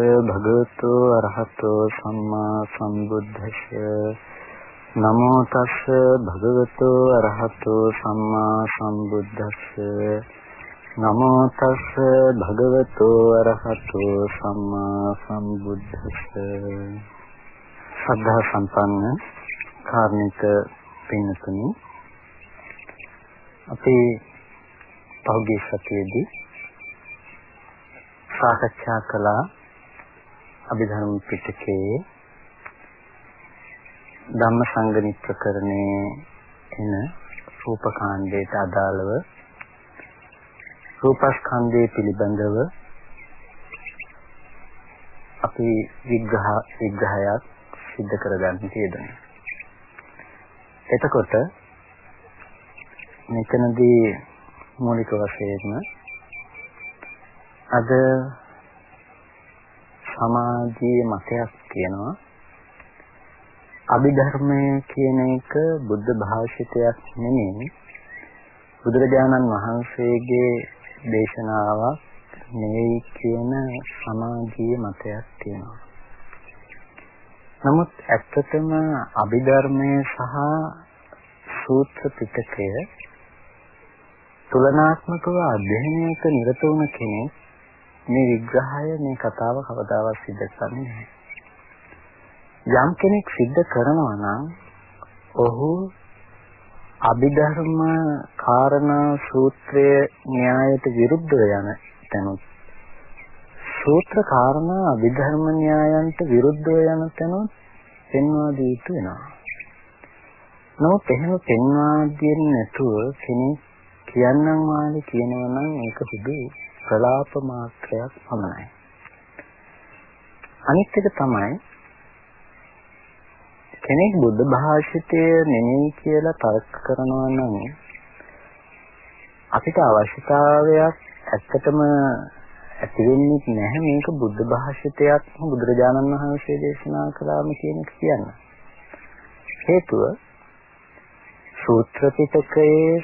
නමෝ තස් භගවතු අරහතෝ සම්මා සම්බුද්දස්ස නමෝ තස් භගවතු අරහතෝ සම්මා සම්බුද්දස්ස නමෝ තස් භගවතු අරහතෝ සම්මා සම්බුද්දස්ස සද්ධා සම්පන්න කාර්මික පින්තුනි අපි පෞද්ගලික සතියේදී සාකච්ඡා කළා අභිධර්ම පිටකයේ ධම්මසංගණි ප්‍රකරණයේ එන රූපකාණ්ඩයට අදාළව රූපස්කන්ධය පිළිබඳව අපි විග්‍රහ විග්‍රහයක් සිද්ධ කරගන්න තියෙනවා. එතකොට මෙතනදී මූලික වශයෙන්ම අද සමාජීය මතයක් කියනවා අභිධර්මය කියන එක බුද්ධ භාෂිතයක් නෙමෙයි බුදුරජාණන් වහන්සේගේ දේශනාවක් නෙවෙයි කියන සමාජීය මතයක් තියෙනවා. නමුත් ඇත්තටම අභිධර්මය සහ සූත්‍ර පිටකය තුලනාත්මකව අධ්‍යයනයක නිරත වුණ කෙනෙක් මේ විග්‍රහය මේ කතාව කවදාවත් සිද්ධ කරන්නේ නැහැ. යම් කෙනෙක් සිද්ධ කරනවා නම් ඔහු අභිධර්ම කාරණා සූත්‍රයේ න්‍යායට විරුද්ධව යන තැනුත් සූත්‍ර කාරණා අභිධර්ම න්‍යායන්ට විරුද්ධව යන තැනුත් පෙන්වා දී යුතු වෙනවා. නමුත් එහෙම පෙන්වා දෙන්නේ නැතුව කෙනෙක් කියන්නම් වාලේ කියනවා නම් ඒක සුදු ප්‍රලාප මාත්‍රයක් පමණයි. අනිත් එක තමයි කෙනෙක් බුද්ධ භාෂිතය නෙමෙයි කියලා තර්ක කරනවා නම් අපිට අවශ්‍යතාවයක් ඇත්තටම ඇති වෙන්නේ නැහැ මේක බුද්ධ භාෂිතයක් බුදුරජාණන් වහන්සේ දේශනා කළාම කියන එක කියන්න. හේතුව සූත්‍ර පිටකයේ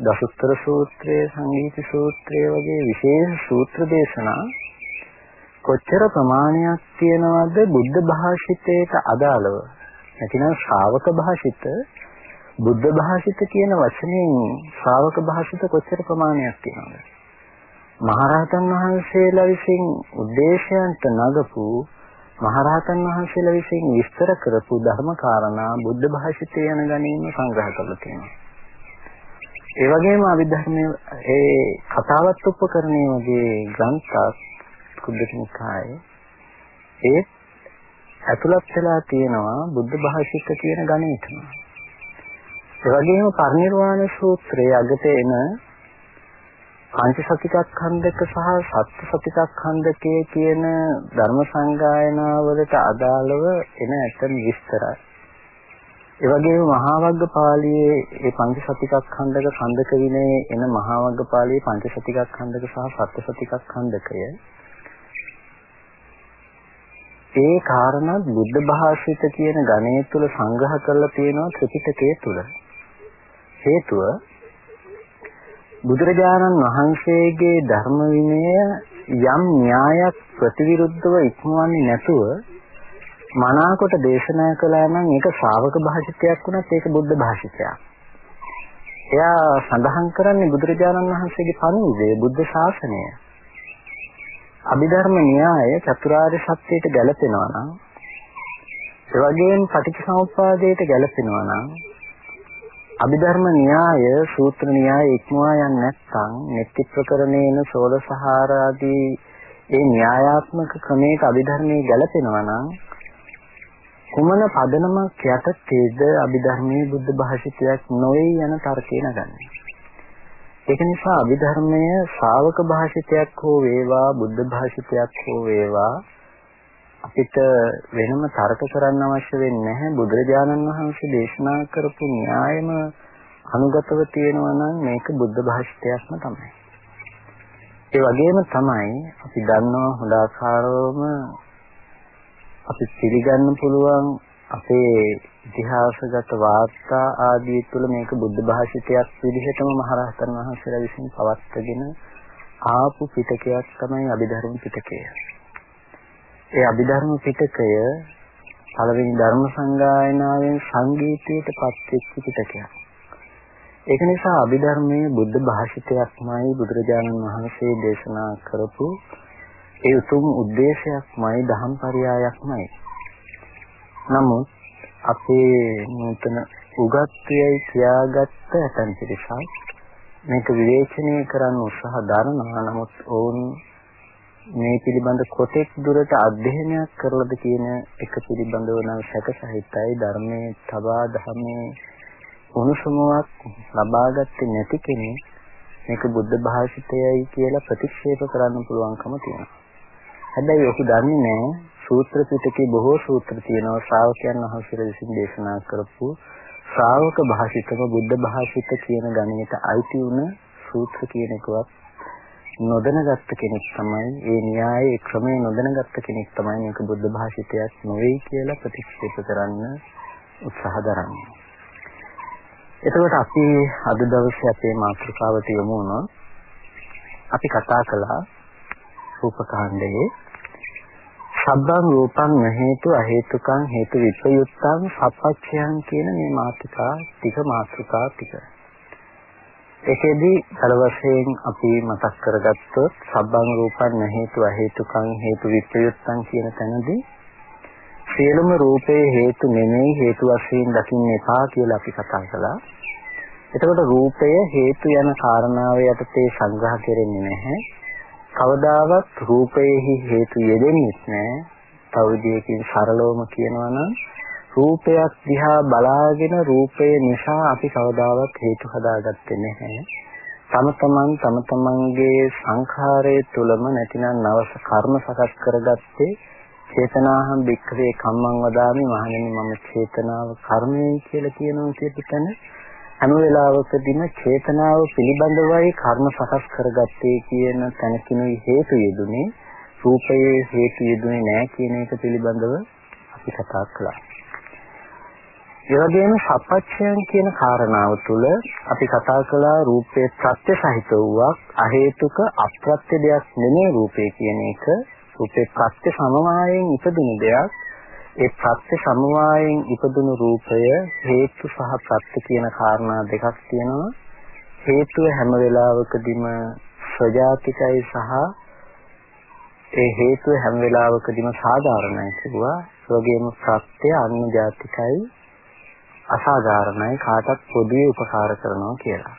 දසුත්තර සූත්‍රය, සංගීති සූත්‍රය වගේ විශේෂ සූත්‍ර දේශනා කොච්චර ප්‍රමාණයක් තියෙනවද බුද්ධ භාෂිතයට අදාළව? නැතිනම් ශ්‍රාවක භාෂිත බුද්ධ භාෂිත කියන වචනයෙන් ශ්‍රාවක භාෂිත කොච්චර ප්‍රමාණයක් තියෙනවද? මහරහතන් වහන්සේලා විසින් උද්දේශයන්ට නගපු මහරහතන් වහන්සේලා විසින් විස්තර කරපු ධර්ම කාරණා බුද්ධ භාෂිතය යන ගණීම සංග්‍රහ කරලා තියෙනවා. ඒ වගේම අභිධර්මයේ ඒ කතාවත් උපකරණයේ වගේ ග්‍රන්ථත් කුද්දකනිකායේ ඒ ඇතුළත් වෙලා තියෙනවා බුද්ධ භාෂිත කියන ගණේටම. ඒ වගේම පරිනිර්වාණ සූත්‍රයේ අගට එන පංචසතිකක්ඛන්ධක සහ සත්සතිකක්ඛන්ධකයේ කියන ධර්ම සංගායනාවලට අදාළව එන ඇතම් විස්තරයි. ඒ වගේම මහා වග්ග පාළියේ මේ පංචසතිකක්ඛන්ධක ඛණ්ඩක විනයේ එන මහා වග්ග පාළියේ පංචසතිකක්ඛන්ධක සහ සත්සතිකක්ඛන්ධකය ඒ කාරණා බුද්ධ භාෂිත කියන ගණය තුල සංග්‍රහ කරලා තියෙනවා ත්‍රිපිටකයේ තුල. හේතුව බුදුරජාණන් වහන්සේගේ ධර්ම විනය යම් න්‍යායක් ප්‍රතිවිරුද්ධව ඉක්මවන්නේ නැතුව මනාකොට දේශනා කළා නම් ඒක ශ්‍රාවක භාෂිතයක් වුණත් ඒක බුද්ධ භාෂිතයක්. එයා සඳහන් කරන්නේ බුදුරජාණන් වහන්සේගේ පණිවිඩය බුද්ධ ශාසනය. අභිධර්ම න්‍යාය චතුරාර්ය සත්‍යයට ගැලපෙනවා නම් ඒ වගේම පටිච්චසමුප්පාදයට ගැලපෙනවා නම් අභිධර්ම න්‍යාය සූත්‍ර න්‍යාය ඉක්මවා යන්නේ නැත්නම් නෙත්ති ප්‍රකරණේන සෝලසහාර ආදී ඒ න්‍යායාත්මක ක්‍රමයක අභිධර්මයේ ගැලපෙනවා නම් කුමන පදනමක් යටතේද අභිධර්මයේ බුද්ධ භාෂිතයක් නොවේ යන තර්කය නගන්නේ. ඒක නිසා අභිධර්මය ශ්‍රාවක භාෂිතයක් හෝ වේවා බුද්ධ භාෂිතයක් හෝ වේවා අපිට වෙනම තර්ක කරන්න අවශ්‍ය වෙන්නේ නැහැ බුදුරජාණන් වහන්සේ දේශනා කරපු න්‍යායම අනුගතව තියෙනවා නම් මේක බුද්ධ භාෂිතයක්ම තමයි. ඒ වගේම තමයි අපි දන්නවා හොඳ ආකාරවම අපි පිළිගන්න පුළුවන් අපේ ඉතිහාසගත වාර්තා ආදී තුළ මේක බුද්ධ භාෂිතයක් විදිහටම මහරහතන් වහන්සේලා විසින් පවත්වාගෙන ආපු පිටකයක් තමයි අභිධර්ම පිටකය. ඒ අභිධර්ම පිටකය පළවෙනි ධර්ම සංගායනාවෙන් සංගීතයට පත්වෙච්ච පිටකයක්. ඒක නිසා අභිධර්මයේ බුද්ධ භාෂිතයක්මයි බුදුරජාණන් වහන්සේ දේශනා කරපු ඒ උතුම් ಉದ್ದೇಶයක්මයි දහම් පරයයක්මයි. නමුත් අපේ නූතන උගත්කයයි කියාගත්ත ඇතන් පිරිසක් මේක විවේචනය කරන්න උත්සාහ දරනවා නමුත් ඔවුන් මේ පිළිබඳ කොටෙක් දුරට අධ්‍යයනයක් කරලාද කියන එක පිළිබඳව නම් සැක සහිතයි. ධර්මයේ තබා ධර්මයේ උණුසුමක් ලබාගත්තේ නැති කෙනෙක් මේක බුද්ධ භාෂිතයයි කියලා ප්‍රතික්ෂේප කරන්න පුළුවන්කම තියෙනවා. හැබැයි ඔහු දන්නේ නැහැ. සූත්‍ර පිටකේ බොහෝ සූත්‍ර තියෙනවා. ශ්‍රාවකයන් වහන්සේලා විසින් දේශනා කරපු ශ්‍රාවක භාෂිතව බුද්ධ භාෂිත කියන ගණයට අයිති වුණ සූත්‍ර කියන එකවත් නොදැනගත්ත කෙනෙක් තමයි ඒ න්‍යායයේ ක්‍රමය නොදැනගත්ත කෙනෙක් තමයි මේක බුද්ධ භාෂිතයක් නොවේ කියලා ප්‍රතික්ෂේප කරන්න උත්සාහ දරන්නේ. එතකොට අපි අද දවසේ අපේ මාතෘකාවට යමු වුණොත් අපි කතා කළා රූපකාණ්ඩයේ සබ්බං රූපං නහේතු අහේතුකං හේතු විපයුත්තං සප්පච්චයන් කියන මේ මාතෘකා ටික මාතෘකා ටික. ඒකෙදී කල වශයෙන් අපි මතක් කරගත්තොත් සබ්බං රූපං හේතු අහේතුකං හේතු විප්‍රයුත්තං කියන තැනදී සියලුම රූපේ හේතු නෙමෙයි හේතු වශයෙන් දකින්න එපා කියලා අපි කතා කළා. එතකොට රූපය හේතු යන කාරණාව යටතේ සංග්‍රහ කෙරෙන්නේ නැහැ. කවදාවත් රූපයෙහි හේතු යෙදෙන්නේ නැහැ. තව විදියකින් සරලවම කියනවා නම් රූපයක් දිහා බලාගෙන රූපය නිසා අපි කවදාවත් හේතු හදාගත්තේ නැහැ. තම තමන් තම තමන්ගේ සංඛාරයේ තුලම නැතිනම් නවස කර්ම සකස් කරගත්තේ චේතනාහම් වික්‍රේ කම්මං වදාමි මහණෙනි මම චේතනාව කර්මයයි කියලා කියනවා කියපිටන හැම වෙලාවකදීම චේතනාව පිළිබඳවයි කර්ම සකස් කරගත්තේ කියන තැනකිනුයි හේතු යෙදුනේ රූපයේ හේතු යෙදුනේ නැහැ කියන එක පිළිබඳව අපි කතා කළා. ඒ වගේම සප්පච්චයන් කියන කාරණාව තුළ අපි කතා කළා රූපයේ ප්‍රත්‍ය සහිත වූවක් අහේතුක අප්‍රත්‍ය දෙයක් නෙමෙයි රූපය කියන එක. රූපේ ප්‍රත්‍ය සමවායෙන් ඉපදුණු දෙයක්. ඒ ප්‍රත්‍ය සමවායෙන් ඉපදුණු රූපය හේතු සහ ප්‍රත්‍ය කියන කාරණා දෙකක් තියෙනවා. හේතුව හැම වෙලාවකදීම ස්වජාතිකයි සහ ඒ හේතුව හැම වෙලාවකදීම සාධාරණයි කියලා ඒ වගේම ප්‍රත්‍ය අන්‍ය ජාතිකයි අසාධාරණයි කාටත් පොදුවේ උපකාර කරනවා කියලා.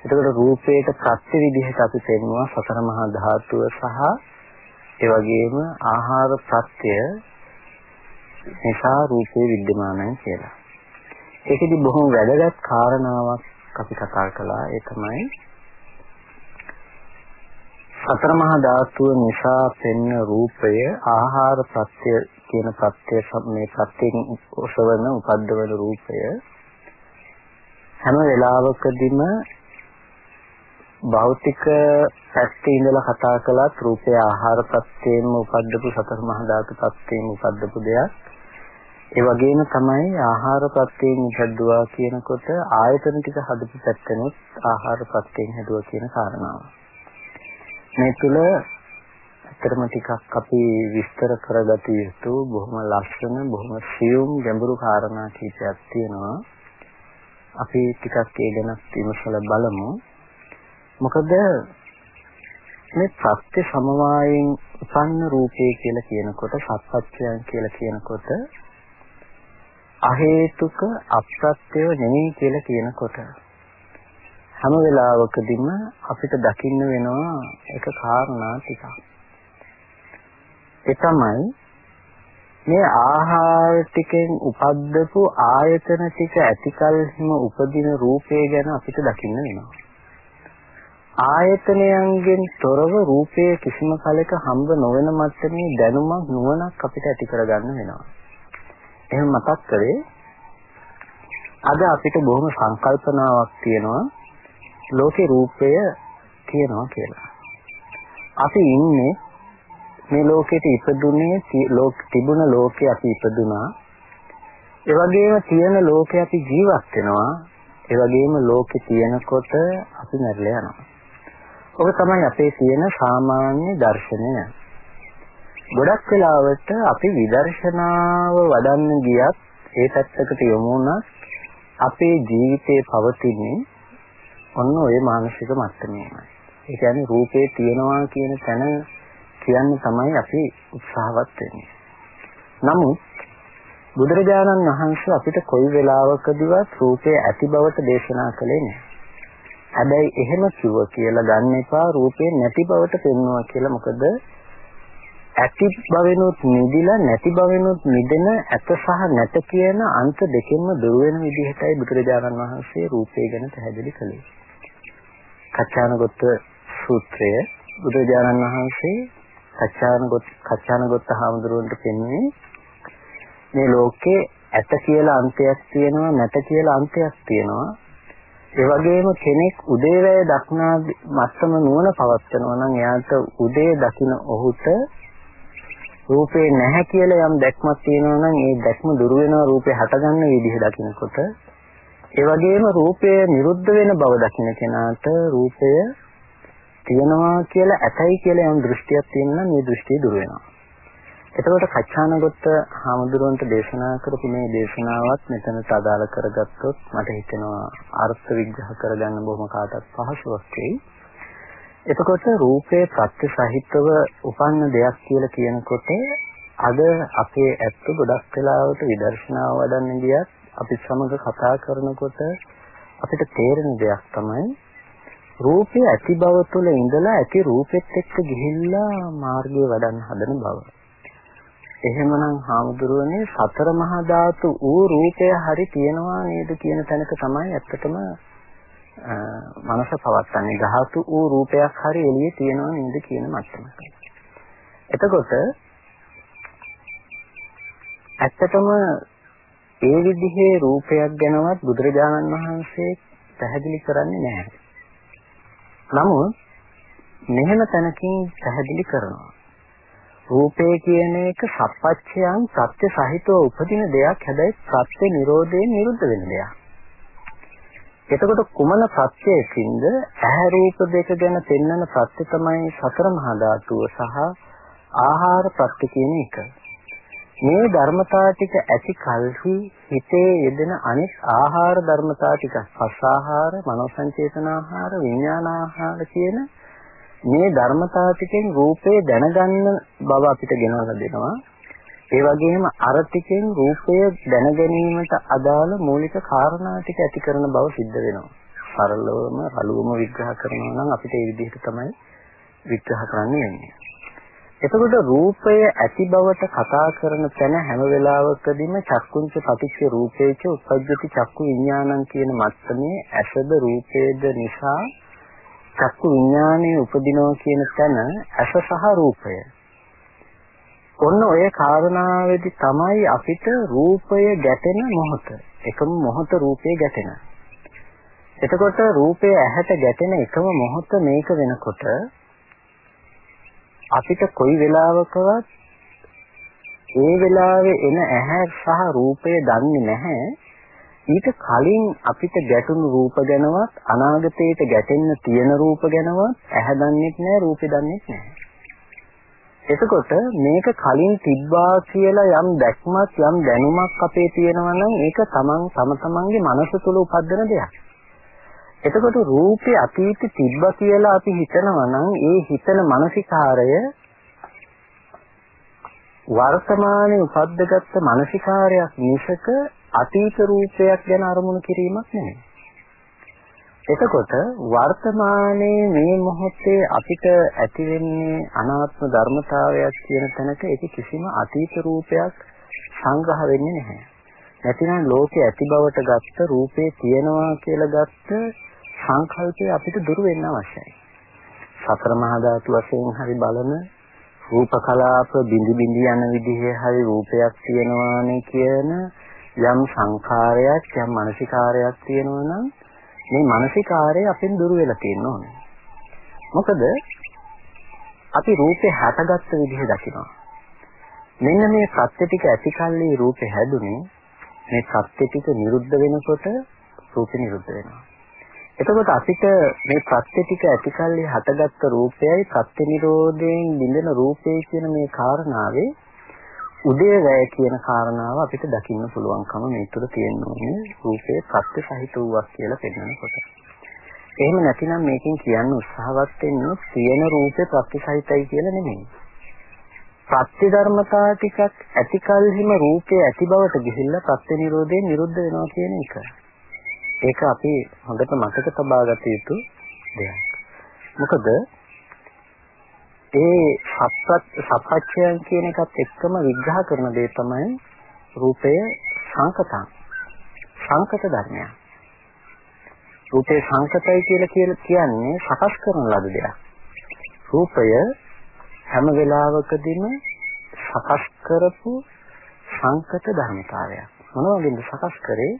එතකොට රූපේට ප්‍රත්‍ය විදිහට අපි පෙන්නවා සතර මහා ධාතුව සහ ඒ වගේම ආහාර ප්‍රත්‍ය නිසා රූපේ विद्यමානයි කියලා. ඒකෙදි බොහොම වැදගත් කාරණාවක් අපි කතා කළා ඒ තමයි සතර මහා ධාතුව නිසා පෙන්න රූපය ආහාර ප්‍රත්‍ය කියන ප්‍රත්‍ය මේ ප්‍රත්‍යයෙන් ඔසවන උපද්දවන රූපය හැම වෙලාවකදීම භෞතික පැත්තේ ඉඳලා කතා කළත් රූපය ආහාර ප්‍රත්‍යයෙන්ම උපද්දපු සතර මහා ධාතු ප්‍රත්‍යයෙන් උපද්දපු දෙයක් ඒ වගේම තමයි ආහාර ප්‍රත්‍යයෙන් ඉපදුවා කියනකොට ආයතන ටික හදපු පැත්තනොත් ආහාර ප්‍රත්‍යයෙන් හැදුවා කියන කාරණාව. මේ තුල ඇත්තටම ටිකක් අපි විස්තර කරගත යුතු බොහොම ලස්සන බොහොම සියුම් ගැඹුරු කාරණා කීපයක් තියෙනවා. අපි ටිකක් ඒ ගැන විමසලා බලමු. මොකද මේ ප්‍රත්‍ය සමவாயයෙන් උපන්න රූපේ කියලා කියනකොට සත්පත්‍යයන් කියලා කියනකොට අහේතුක අප්‍රත්‍යව නෙමෙයි කියලා කියනකොට හැම වෙලාවකදීම අපිට දකින්න වෙනවා එක කාරණා ටිකක්. ඒ තමයි මේ ආහාර ටිකෙන් උපද්දපු ආයතන ටික ඇතිකල්හිම උපදින රූපය ගැන අපිට දකින්න වෙනවා. ආයතනයන්ගෙන් තොරව රූපයේ කිසිම කලක හම්බ නොවන මට්ටමේ දැනුමක් නුවණක් අපිට ඇති කරගන්න වෙනවා. එහෙනම් මතක් කරේ අද අපිට බොහොම සංකල්පනාවක් තියෙනවා ලෝකේ රූපය තියෙනවා කියලා. අපි ඉන්නේ මේ ලෝකෙට ඉපදුනේ ලෝක තිබුණ ලෝකේ අපි ඉපදුනා. ඒ වගේම තියෙන ලෝකේ අපි ජීවත් වෙනවා. ඒ වගේම ලෝකේ තියෙනකොට අපි මැරලා යනවා. ඔබ තමයි අපේ තියෙන සාමාන්‍ය දර්ශනය. ගොඩක් වෙලාවට අපි විදර්ශනාව වඩන්න ගියත් ඒ පැත්තකට යොමු වුණත් අපේ ජීවිතේ පවතින්නේ ඔන්න ඔය මානසික මට්ටමේමයි. ඒ කියන්නේ රූපේ තියනවා කියන තැන කියන්න තමයි අපි උත්සාහවත් වෙන්නේ. නමුත් බුදුරජාණන් වහන්සේ අපිට කොයි වෙලාවකදීවත් රූපේ ඇති බවට දේශනා කළේ නැහැ. හැබැයි එහෙම කිව්ව කියලා ගන්න එපා රූපේ නැති බවට පෙන්වනවා කියලා. මොකද ඇති බවෙනුත් නිදිලා නැති බවෙනුත් නිදෙන ඇත සහ නැත කියන අන්ත දෙකෙන්ම දුර වෙන විදිහටයි බුදුරජාණන් වහන්සේ රූපය ගැන පැහැදිලි කළේ. කච්චානගොත්ත සූත්‍රය බුදුරජාණන් වහන්සේ කච්චානගොත් කච්චානගොත්ත හාමුදුරුවන්ට පෙන්වන්නේ මේ ලෝකේ ඇත කියලා අන්තයක් තියෙනවා නැත කියලා අන්තයක් තියෙනවා. ඒ වගේම කෙනෙක් උදේවැය දක්නා මත්තම නුවණ පවත්නවා නම් එයාට උදේ දකින ඔහුට රූපේ නැහැ කියලා යම් දැක්මක් තියෙනවා නම් ඒ දැක්ම දුර වෙනවා රූපේ හටගන්න විදිහ දකිනකොට. ඒ වගේම රූපය නිරුද්ධ වෙන බව දකින කෙනාට රූපය තියෙනවා කියලා ඇතයි කියලා යම් දෘෂ්ටියක් තියෙනවා මේ දෘෂ්ටිය දුර වෙනවා එතකොට කච්චානගොත්ත හාමුදුරුවන්ට දේශනා කරපු මේ දේශනාවත් මෙතනට අදාළ කරගත්තොත් මට හිතෙනවා අර්ථ විග්‍රහ කරගන්න බොහොම කාටත් පහසුවක් වෙයි. එතකොට රූපේ ප්‍රත්‍ය සහිතව උපන්න දෙයක් කියලා කියනකොට අද අපේ ඇත්ත ගොඩක් වෙලාවට විදර්ශනාව වඩන්න ගියත් අපි සමග කතා කරනකොට අපිට තේරෙන දෙයක් තමයි රූපේ ඇති බව තුළ ඉඳලා ඇති රූපෙත් එක්ක ගිහිල්ලා මාර්ගය වඩන්න හදන බව. එහෙමනම් හාමුදුරුවනේ සතර මහා ධාතු ඌ රූපය හරි තියෙනවා නේද කියන තැනක තමයි ඇත්තටම මනස පවත්තන්නේ ධාතු ඌ රූපයක් හරි එළියේ තියෙනවා නේද කියන මට්ටමක. එතකොට ඇත්තටම ඒ විදිහේ රූපයක් ගැනවත් බුදුරජාණන් වහන්සේ පැහැදිලි කරන්නේ නැහැ. නමුත් මෙහෙම තැනකින් පැහැදිලි කරනවා. රූපය කියන එක සප්පච්චයන් සත්‍ය සහිතව උපදින දෙයක් හැබැයි සත්‍ය නිරෝධයෙන් නිරුද්ධ වෙන දෙයක්. එතකොට කුමන සත්‍යයකින්ද ඇහැ රූප දෙක ගැන පෙන්වන සත්‍ය තමයි සතර මහා ධාතුව සහ ආහාර ප්‍රත්‍ය කියන එක. මේ ධර්මතා ටික ඇති කල්හි හිතේ යෙදෙන අනිත් ආහාර ධර්මතා ටික පස්සාහාර, මනෝ සංචේතනාහාර, විඥානාහාර කියන මේ ධර්මතා ටිකෙන් රූපේ දැනගන්න බව අපිට ගෙනවලා දෙනවා. ඒ වගේම අර ටිකෙන් රූපය දැන ගැනීමට අදාළ මූලික කාරණා ටික ඇති කරන බව සිද්ධ වෙනවා. සරලවම රළුවම විග්‍රහ කරනවා නම් අපිට ඒ විදිහට තමයි විග්‍රහ කරන්න වෙන්නේ. එතකොට රූපය ඇති බවට කතා කරන තැන හැම වෙලාවකදීම චක්කුංච පටිච්ච රූපේච උපජ්ජති චක්කු විඥානං කියන මත්තමේ ඇසද රූපේද නිසා චක්කු විඥානයේ උපදිනවා කියන තැන ඇස සහ රූපය. ඔන්න ඔය කාරණාවේදී තමයි අපිට රූපය ගැටෙන මොහොත. එකම මොහොත රූපේ ගැටෙන. එතකොට රූපය ඇහැට ගැටෙන එකම මොහොත මේක වෙනකොට අපිට කොයි වෙලාවකවත් ඒ වෙලාවේ එන ඇහැ සහ රූපය දන්නේ නැහැ ඊට කලින් අපිට ගැටුණු රූප ගැනවත් අනාගතයට ගැටෙන්න තියෙන රූප ගැනවත් ඇහැ දන්නෙත් නැහැ රූපේ දන්නෙත් නැහැ. එතකොට මේක කලින් තිබ්බා කියලා යම් දැක්මක් යම් දැනුමක් අපේ තියෙනවා නම් ඒක තමන් තම තමන්ගේ මනස තුළ උපදින දෙයක්. එතකොට රූපේ අතීතෙ තිබ්බා කියලා අපි හිතනවා නම් ඒ හිතන මානසිකාරය වර්තමානයේ උපද්දගත්ත මානසිකාරයක් මිසක අතීත රූපයක් ගැන අරමුණු කිරීමක් නෙමෙයි. එතකොට වර්තමානයේ මේ මොහොතේ අපිට ඇති වෙන්නේ අනාත්ම ධර්මතාවයක් කියන තැනක ඒක කිසිම අතීත රූපයක් සංග්‍රහ වෙන්නේ නැහැ. නැතිනම් ලෝකේ ඇති බවට ගත්ත රූපේ තියෙනවා කියලා ගත්ත සංකල්පය අපිට දුර වෙන්න අවශ්‍යයි. සතර මහා ධාතු වශයෙන් හරි බලන රූප කලාප බිඳි බිඳි යන විදිහේ හරි රූපයක් තියෙනවානේ කියන යම් සංඛාරයක් යම් මානසිකාරයක් තියෙනවා නම් මේ මානසිකාරය අපෙන් දුර වෙලා තියෙන්න ඕනේ. මොකද අපි රූපේ හටගත්ත විදිහ දකිනවා. මෙන්න මේ සත්‍ය ටික ඇතිකල්ලි රූපේ හැදුනේ මේ සත්‍ය ටික නිරුද්ධ වෙනකොට රූපේ නිරුද්ධ වෙනවා. එතකොට අපිට මේ ප්‍රත්‍ය ටික ඇතිකල්ලි හටගත්ත රූපයයි ප්‍රත්‍ය නිරෝධයෙන් බිඳෙන රූපේ කියන මේ කාරණාවේ උදේ වැය කියන කාරණාව අපිට දකින්න පුළුවන්කම මේ තුර තියෙන්නේ රූපේ ප්‍රත්‍ය සහිත වූවක් කියලා පෙන්වනකොට. එහෙම නැතිනම් මේකෙන් කියන්න උත්සාහවත් වෙන්නේ තියෙන රූපේ ප්‍රත්‍ය සහිතයි කියලා නෙමෙයි. ප්‍රත්‍ය ධර්මතා ටිකක් ඇතිකල්හිම රූපේ ඇති බවට ගිහිල්ලා ප්‍රත්‍ය නිරෝධයෙන් නිරුද්ධ වෙනවා කියන එක. ඒක අපි හොඳට මතක තබා ගත යුතු දෙයක්. මොකද ඒ සප්පත් සප්පච්චයන් කියන එකත් එක්කම විග්‍රහ කරන දේ තමයි රූපය සංකතං. සංකත ධර්මයක්. රූපේ සංකතයි කියලා කියන්නේ සකස් කරන ලද දෙයක්. රූපය හැම වෙලාවකදීම සකස් කරපු සංකත ධර්මතාවයක්. මොන වගේද සකස් කරේ?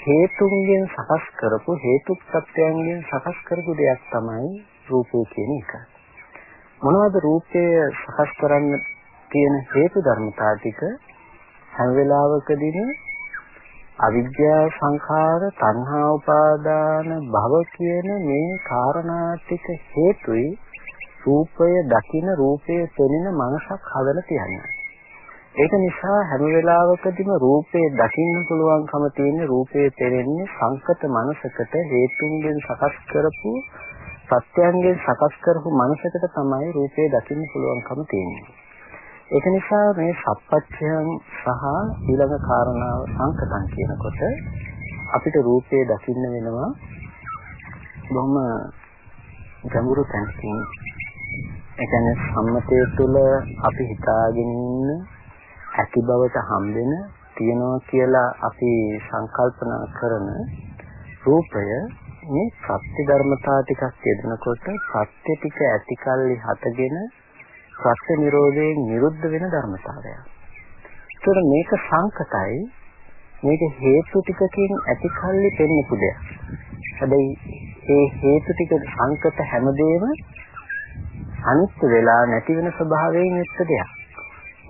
හේතුන්ගෙන් සකස් කරපු හේතු ප්‍රත්‍යයන්ගෙන් සකස් කරපු දෙයක් තමයි රූපය කියන එක. මොනවද රූපය සකස් කරන්න තියෙන හේතු ධර්මතා ටික හැම වෙලාවකදීම අවිද්‍යා සංඛාර තණ්හා උපාදාන භව කියන මේ කාරණා ටික හේතුයි රූපය දකින රූපයේ පෙනෙන මනසක් හදලා තියන්නේ. ඒක නිසා හැම වෙලාවකදීම රූපේ දකින්න පුළුවන්කම තියෙන රූපේ පෙරෙන්නේ සංකත මනසකට හේතුන්ගෙන් සකස් කරපු සත්‍යයන්ගෙන් සකස් කරපු මනසකට තමයි රූපේ දකින්න පුළුවන්කම තියෙන්නේ. ඒක නිසා මේ සප්පච්චයන් සහ ඊළඟ කාරණාව සංකතන් කියනකොට අපිට රූපේ දකින්න වෙනවා බොහොම ගැඹුරු තැනකින් ඒ කියන්නේ සම්මතය තුළ අපි හිතාගෙන ඉන්න ඇති බවට හම්බෙන තියනවා කියලා අපි සංකල්පනා කරන රූපය මේ සත්‍ය ධර්මතා ටිකක් යෙදෙනකොට සත්‍ය ටික ඇතිකල්ලි හතගෙන සත්‍ය නිරෝධයෙන් නිරුද්ධ වෙන ධර්මතාවයක්. ඒතර මේක සංකතයි මේක හේතු ටිකකින් ඇතිකල්ලි පෙන්නපු දෙයක්. හැබැයි ඒ හේතු ටික සංකත හැමදේම අනිත්‍ය වෙලා නැති වෙන ස්වභාවයෙන් යුක්ත දෙයක්.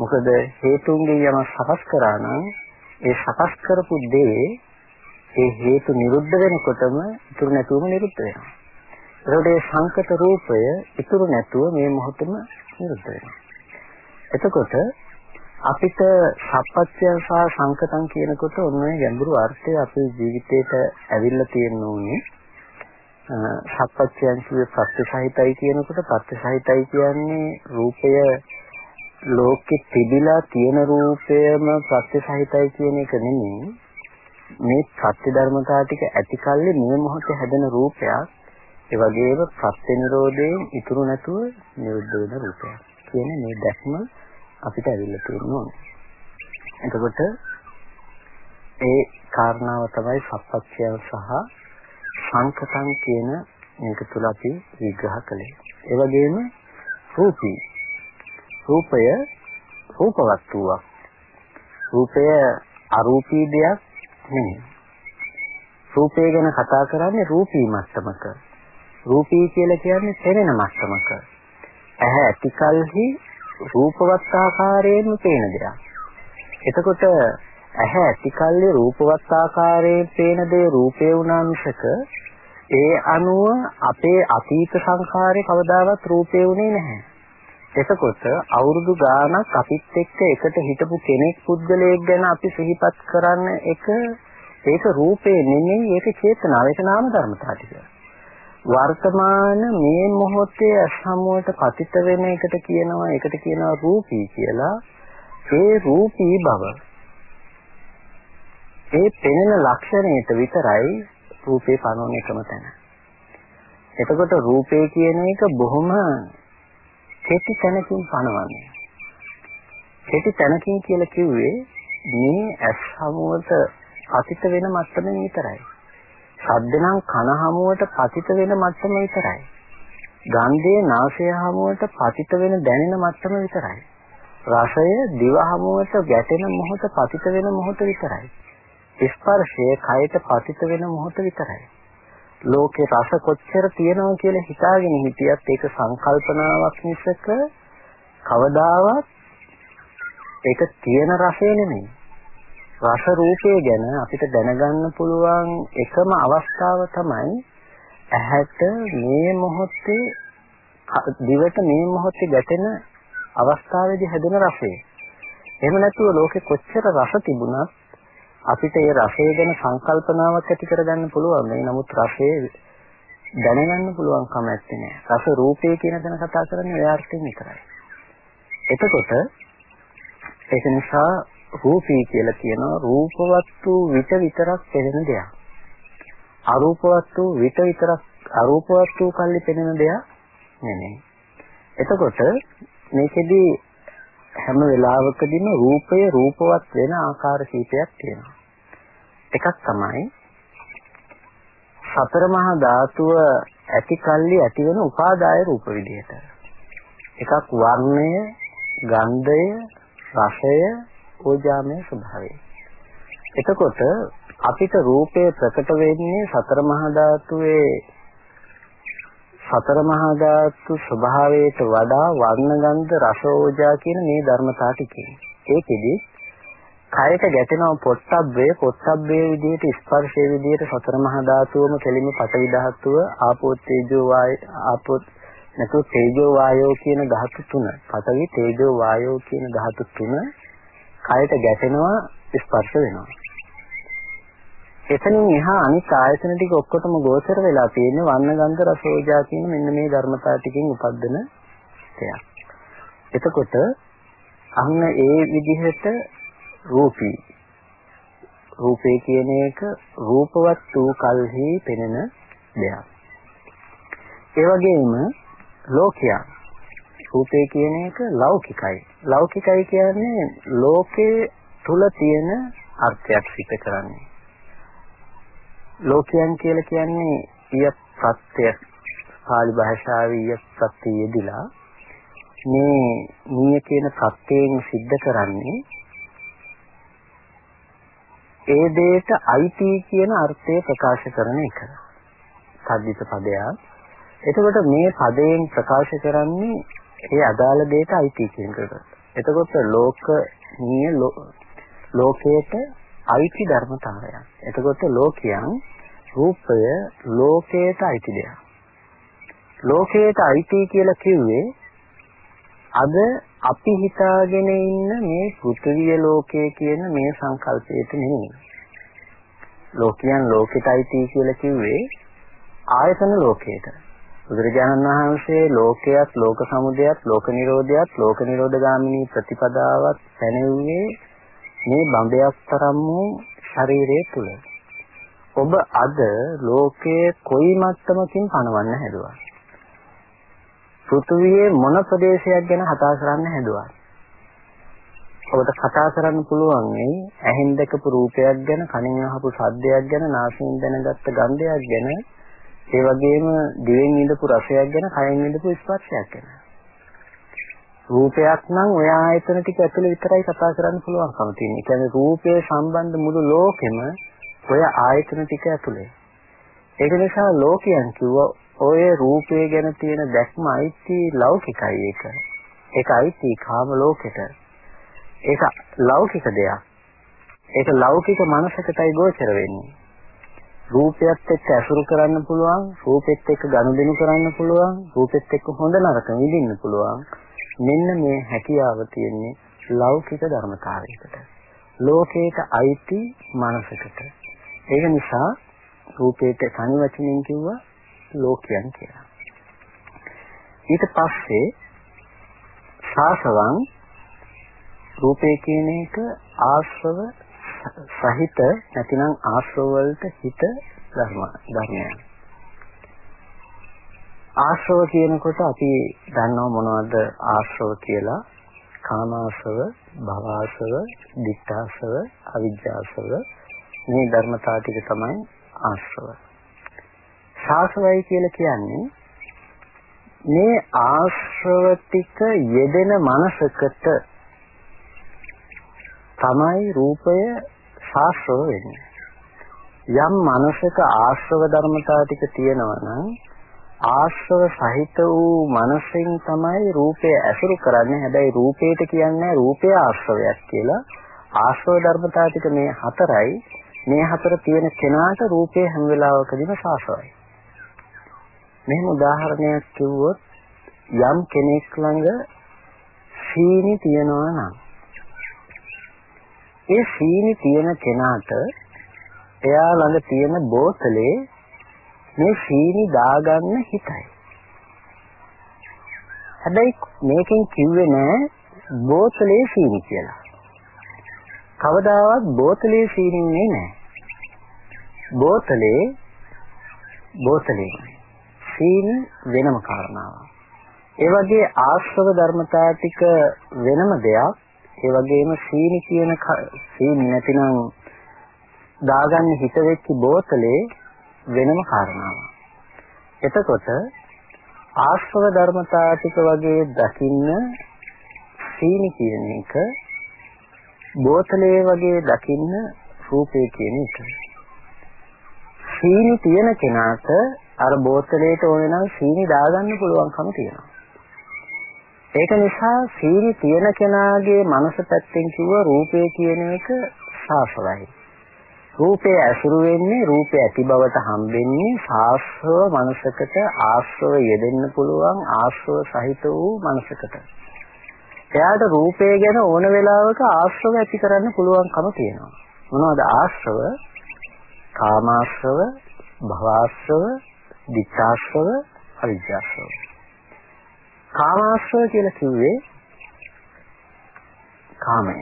මොකද හේතුන්ගෙන් යමක් සකස් කරා නම් ඒ සකස් කරපු දේ ඒ හේතු නිරුද්ධ වෙනකොටම ඉතුරු නැතුවම නිරුද්ධ වෙනවා. ඒකට ඒ සංකත රූපය ඉතුරු නැතුව මේ මොහොතේම නිරුද්ධ වෙනවා. එතකොට අපිට සප්පත්‍ය සහ සංකතං කියනකොට ඔන්නේ ගැඹුරු අර්ථය අපේ ජීවිතේට ඇවිල්ලා තියෙන්න ඕනේ. සත්පත්‍යයන් කියේ ප්‍රත්‍ය සහිතයි කියනකොට ප්‍රත්‍ය සහිතයි කියන්නේ රූපය ලෝකෙ තිබිලා තියෙන රූපයම ප්‍රත්‍ය සහිතයි කියන එක නෙමෙයි මේ ප්‍රත්‍ය ධර්මතා ටික ඇතිකල්ලි මේ මොහොතේ හැදෙන රූපයක් ඒ වගේම ප්‍රත්‍ය නිරෝධයෙන් ඉතුරු නැතුව නිරුද්ධ වෙන රූපයක් කියන මේ දැක්ම අපිට ඇවිල්ලා තියෙනවා. එතකොට ඒ කාරණාව තමයි සත්පත්‍යය සහ සංකතං කියන මේක තුල අපි විග්‍රහ කළේ. ඒ වගේම රූපී රූපය රූපවත් වූවක්. රූපය අරූපී දෙයක් නෙමෙයි. රූපය ගැන කතා කරන්නේ රූපී මට්ටමක. රූපී කියලා කියන්නේ පෙනෙන මට්ටමක. ඇහැ ඇතිකල්හි රූපවත් ආකාරයෙන්ම පේන දෙයක්. එතකොට ඇහැ ඇතිකල්ලි රූපවත් ආකාරයෙන් පේන දේ රූපේ වුණා මිසක ඒ අනුව අපේ අතීත සංඛාරේ කවදාවත් රූපේ වුණේ නැහැ. එතකොට අවුරුදු ගාණක් අපිත් එක්ක එකට හිටපු කෙනෙක් පුද්ගලයෙක් ගැන අපි සිහිපත් කරන්න එක ඒක රූපේ නෙමෙයි ඒක චේතනාව ඒක නාම ධර්මතා ටික. වර්තමාන මේ මොහොතේ සමුවට පතිත වෙන එකට කියනවා ඒකට කියනවා රූපී කියලා. ඒ රූපී බව ඒ පෙනෙන ලක්ෂණයට විතරයි රූපේ පනවන එකම තැන. එතකොට රූපේ කියන එක බොහොම කෙටි තැනකින් පනවන්නේ. කෙටි තැනකින් කියලා කිව්වේ මේ ඇස් හමුවට පතිත වෙන මට්ටමෙන් විතරයි. ශබ්ද නම් කන හමුවට පතිත වෙන මට්ටම විතරයි. ගන්ධයේ නාසය හමුවට පතිත වෙන දැනෙන මට්ටම විතරයි. රසය දිව හමුවට ගැටෙන මොහොත පතිත වෙන මොහොත විතරයි. ස්පර්ශය කයට පතිත වෙන මොහොත විතරයි. ලෝකේ රස කොච්චර තියෙනවා කියලා හිතාගෙන හිටියත් ඒක සංකල්පනාවක් මිසක කවදාවත් ඒක තියෙන රසය නෙමෙයි. රස රූපය ගැන අපිට දැනගන්න පුළුවන් එකම අවස්ථාව තමයි ඇහැට මේ මොහොතේ දිවට මේ මොහොතේ ගැටෙන අවස්ථාවේදී හැදෙන රසය. එහෙම නැතුව ලෝකෙ කොච්චර රස තිබුණත් අපිට ඒ රසය ගැන සංකල්පනාවක් ඇති කරගන්න පුළුවන්. මේ නමුත් රසය දැනගන්න පුළුවන්කම නැත්තේ. රස රූපේ කියන දන කතා කරන්නේ ඒ අර්ථයෙන් විතරයි. එතකොට ඒක නිසා රූපී කියලා කියනවා රූපවත් වූ විට විතරක් පෙනෙන දෙයක්. අරූපවත් වූ විට විතරක් අරූපවත් වූ කල්ලි පෙනෙන දෙයක් නෙමෙයි. එතකොට මේකෙදි හැම වෙලාවකදීම රූපය රූපවත් වෙන ආකාර කීපයක් තියෙනවා. එකක් තමයි සතර මහා ධාතුව ඇති කල්ලි ඇති වෙන උපාදාය රූප විදිහට. එකක් වර්ණය, ගන්ධය, රසය, ඕජාමය ස්වභාවය. එතකොට අපිට රූපය ප්‍රකට වෙන්නේ සතර මහා ධාතුවේ සතර මහා ධාතු ස්වභාවයට වඩා වර්ණ ගන්ධ රස ඕජා කියන මේ ධර්මතා ටිකේ. ඒකෙදි කයට ගැටෙනව පොට්ටබ්බේ පොට්ටබ්බේ විදිහට ස්පර්ශයේ විදිහට සතර මහා ධාතුවම කෙලින්ම පටවි ධාතුව ආපෝ තේජෝ වාය ආපෝ නැතු තේජෝ වායෝ කියන ධාතු තුන පටවි තේජෝ වායෝ කියන ධාතු තුන කයට ගැටෙනවා ස්පර්ශ වෙනවා එතනින් එහා අනිත් ආයතන ටික ඔක්කොටම ගෝචර වෙලා තියෙන්නේ වර්ණ ගන්ධ රසෝජා කියන මෙන්න මේ ධර්මතා ටිකෙන් උපදින දෙයක් එතකොට අන්න ඒ විදිහට රූපී රූපේ කියන එක රූපවත් වූ කල්හි පෙනෙන දෙයක්. ඒ වගේම ලෝකයක් රූපේ කියන එක ලෞකිකයි. ලෞකිකයි කියන්නේ ලෝකේ තුල තියෙන අර්ථයක් සිත කරන්නේ. ලෝකයන් කියලා කියන්නේ ඊය ප්‍රත්‍ය පාලි භාෂාවේ ඊය ප්‍රත්‍ය යෙදিলা මේ නිය කියන ප්‍රත්‍යයෙන් සිද්ධ කරන්නේ ඒ දෙයට අයිති කියන අර්ථය ප්‍රකාශ කරන එක. සද්දිත පදයක්. එතකොට මේ පදයෙන් ප්‍රකාශ කරන්නේ ඒ අදාළ දෙයට අයිති කියන එක. එතකොට ලෝකීය ලෝකයට අයිති ධර්මතාවයක්. එතකොට ලෝකයන් රූපය ලෝකයට අයිති දෙයක්. ලෝකයට අයිති කියලා කිව්වේ අද අපි හිතාගෙන ඉන්න මේ පෘථිවිය ලෝකය කියන මේ සංකල්පයට නෙමෙයි. ලෝකයන් ලෝකෙටයි කියලා කිව්වේ ආයතන ලෝකයට. බුදුරජාණන් වහන්සේ ලෝකයක්, ලෝක සමුදයක්, ලෝක නිරෝධයක්, ලෝක නිරෝධගාමිනී ප්‍රතිපදාවක් පැනෙව්වේ මේ බඹයක් තරම් වූ ශරීරය තුල. ඔබ අද ලෝකයේ කොයි මට්ටමකින් පණවන්න හැදුවා? පෘථුවියේ මොන ප්‍රදේශයක් ගැන කතා කරන්න හැදුවා. ඔබට කතා කරන්න පුළුවන් මේ ඇහෙන් දැකපු රූපයක් ගැන, කනින් අහපු ශබ්දයක් ගැන, නාසයෙන් දැනගත්ත ගන්ධයක් ගැන, ඒ වගේම දිවෙන් විඳපු රසයක් ගැන, කයෙන් විඳපු ස්පර්ශයක් ගැන. රූපයක් නම් ඔය ආයතන ටික ඇතුලේ විතරයි කතා කරන්න පුළුවන්කම තියෙන්නේ. ඒ කියන්නේ රූපයේ සම්බන්ධ මුළු ලෝකෙම ඔය ආයතන ටික ඇතුලේ. ඒක නිසා ලෝකයන් කිව්ව ඔය රූපය ගැන තියෙන දැක්ම අයිති ලෞකිකයි ඒක. ඒක අයිති කාම ලෝකෙට. ඒක ලෞකික දෙයක්. ඒක ලෞකික මනසකටයි ගෝචර වෙන්නේ. රූපයත් එක්ක ඇසුරු කරන්න පුළුවන්, රූපෙත් එක්ක ගනුදෙනු කරන්න පුළුවන්, රූපෙත් එක්ක හොඳ නරක විඳින්න පුළුවන්. මෙන්න මේ හැකියාව තියෙන්නේ ලෞකික ධර්මතාවයකට. ලෝකයට අයිති මනසකට. ඒක නිසා රූපේට තනි වචනෙන් කිව්වා ලෝකයන් කියලා. ඊට පස්සේ සාසවං රූපේ කියන එක ආශ්‍රව සහිත නැතිනම් ආශ්‍රව වලට හිත ධර්ම ධර්මයක්. ආශ්‍රව කියනකොට අපි දන්නව මොනවද ආශ්‍රව කියලා? කාමාශ්‍රව, භවආශ්‍රව, ditthාශ්‍රව, අවිජ්ජාශ්‍රව මේ ධර්මතා ටික තමයි ආශ්‍රව. ශාසවයි කියලා කියන්නේ මේ ආශ්‍රව ටික යෙදෙන මනසකට තමයි රූපය ශාස්ත්‍රව වෙන්නේ. යම් මනසක ආශ්‍රව ධර්මතා ටික තියෙනවා නම් ආශ්‍රව සහිත වූ මනසෙන් තමයි රූපය ඇසුරු කරන්නේ. හැබැයි රූපේට කියන්නේ රූපය ආශ්‍රවයක් කියලා. ආශ්‍රව ධර්මතා ටික මේ හතරයි. මේ හතර තියෙන කෙනාට රූපේ හැම වෙලාවකදීම ශාස්ත්‍රයි. මෙහෙම උදාහරණයක් කිව්වොත් යම් කෙනෙක් ළඟ සීනි තියනවා නම් ඒ සීනි තියෙන කෙනාට එයා ළඟ තියෙන බෝතලේ මේ සීනි දාගන්න හිතයි. හැබැයි මේකෙන් කිව්වේ නෑ බෝතලේ සීනි කියලා. කවදාවත් බෝතලේ සීනි නෑ. බෝතලේ බෝතලේ සීනි වෙනම කාරණාවක්. ඒ වගේ ආශ්‍රව ධර්මතා ටික වෙනම දෙයක්. ඒ වගේම සීනි කියන සීනි නැතිනම් දාගන්න හිත වෙච්ච බෝතලේ වෙනම කාරණාවක්. එතකොට ආශ්‍රව ධර්මතා ටික වගේ දකින්න සීනි කියන එක බෝතලේ වගේ දකින්න රූපේ කියන එක. සීනි තියෙන කෙනාට අර බෝතලේට ඕන නම් සීනි දාගන්න පුළුවන්කම තියෙනවා. ඒක නිසා සීනි තියෙන කෙනාගේ මනස පැත්තෙන් කිව්ව රූපය කියන එක සාසවයි. රූපය ඇසුරු වෙන්නේ රූපය ඇති බවට හම්බෙන්නේ සාස්ව මනසකට ආශ්‍රව යෙදෙන්න පුළුවන් ආශ්‍රව සහිත වූ මනසකට. එයාට රූපය ගැන ඕන වෙලාවක ආශ්‍රව ඇති කරන්න පුළුවන්කම තියෙනවා. මොනවද ආශ්‍රව? කාමාශ්‍රව, භවආශ්‍රව, ditthාශ්‍රව, අවිජ්ජාශ්‍රව. කාමාශ්‍රය කියලා කිව්වේ කාමය.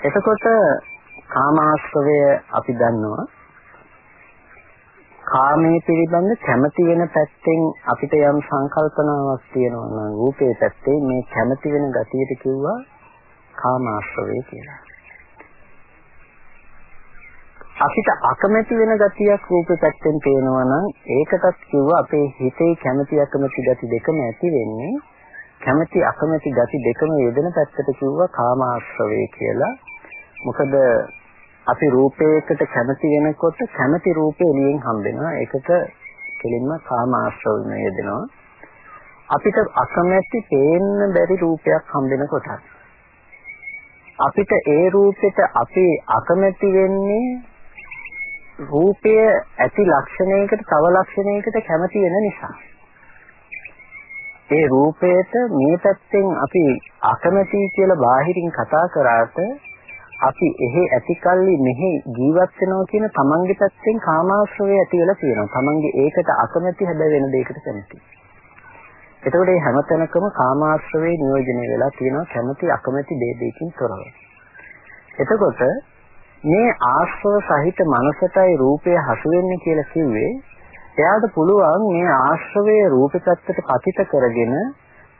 එතකොට කාමාශ්‍රවය අපි දන්නවා කාමයේ පිළිබඳ කැමති වෙන පැත්තෙන් අපිට යම් සංකල්පනාවක් තියෙනවා නම් රූපේ පැත්තේ මේ කැමති වෙන ගතියට කිව්වා කාමාශ්‍රවය කියලා. අපිට අකමැති වෙන ගතියක් රූපේ පැත්තෙන් පේනවා නම් ඒකටත් කිව්වා අපේ හිතේ කැමැති අකමැති ගති දෙකම ඇති වෙන්නේ කැමැති අකමැති ගති දෙකම යෙදෙන පැත්තට කිව්වා කාමාශ්‍රවය කියලා. මොකද අපි රූපයකට කැමති වෙනකොට කැමති රූපේ එළියෙන් හම්බෙනවා. ඒකට කෙලින්ම කාමාශ්‍රවය යෙදෙනවා. අපිට අකමැති පේන්න බැරි රූපයක් හම්බෙන කොටත් අපිට ඒ රූපෙට අපි අකමැති වෙන්නේ රූපය ඇති ලක්ෂණයකට තව ලක්ෂණයකට කැමති වෙන නිසා. ඒ රූපයට මේ පැත්තෙන් අපි අකමැති කියලා බාහිරින් කතා කරාට අපි එහෙ ඇතිකල්ලි මෙහි ජීවත් වෙනවා කියන තමන්ගේ පැත්තෙන් කාමාශ්‍රවය ඇති වෙලා තියෙනවා. තමන්ගේ ඒකට අකමැති හැබැයි වෙන දෙයකට කැමති. එතකොට මේ හැමතැනකම කාමාශ්‍රවේ නියෝජනය වෙලා තියෙනවා කැමති අකමැති දෙයකින් තොරව. එතකොට මේ ආශ්‍රව සහිත මනසටයි රූපය හසු වෙන්නේ කියලා කිව්වේ එයාට පුළුවන් මේ ආශ්‍රවයේ රූපකත්වයට පතිත කරගෙන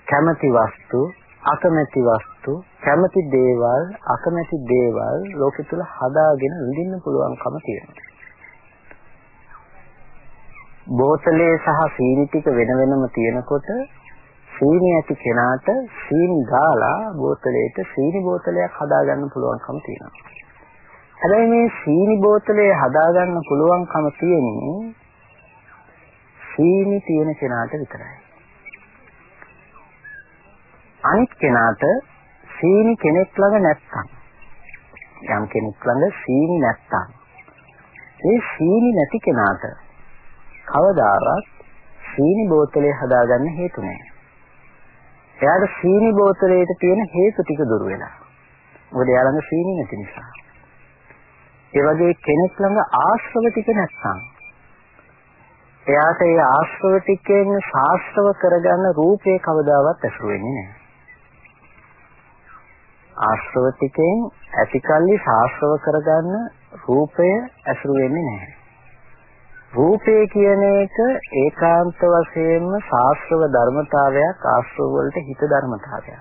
කැමැති වස්තු අකමැති වස්තු කැමැති දේවල් අකමැති දේවල් ලෝකෙ තුල හදාගෙන විඳින්න පුළුවන්කම තියෙනවා බෝතලේ සහ සීනි ටික වෙන වෙනම තියෙනකොට සීනි ඇති කෙනාට සීනි දාලා බෝතලේට සීනි බෝතලයක් හදාගන්න පුළුවන්කම තියෙනවා හැබැයි මේ සීනි බෝතලේ හදාගන්න පුළුවන්කම තියෙන්නේ සීනි තියෙන කෙනාට විතරයි. අනිත් කෙනාට සීනි කෙනෙක් ළඟ නැත්තම් යම් කෙනෙක් ළඟ සීනි නැත්තම් ඒ සීනි නැති කෙනාට කවදාවත් සීනි බෝතලේ හදාගන්න හේතු නැහැ. එයාට සීනි බෝතලේට තියෙන හේතු ටික දුර වෙලා. මොකද එයා ළඟ සීනි නැති නිසා. ඒ වගේ කෙනෙක් ළඟ ආශ්‍රව ටික නැත්නම් එයාට ඒ ආශ්‍රව ටිකෙන් සාස්ත්‍රව කරගන්න රූපේ කවදාවත් ඇසුරු වෙන්නේ නැහැ. ආශ්‍රව ටිකෙන් ඇතිකල්ලි සාස්ත්‍රව කරගන්න රූපය ඇසුරු වෙන්නේ නැහැ. රූපය කියන එක ඒකාන්ත වශයෙන්ම සාස්ත්‍රව ධර්මතාවයක් ආශ්‍රව වලට හිත ධර්මතාවයක්.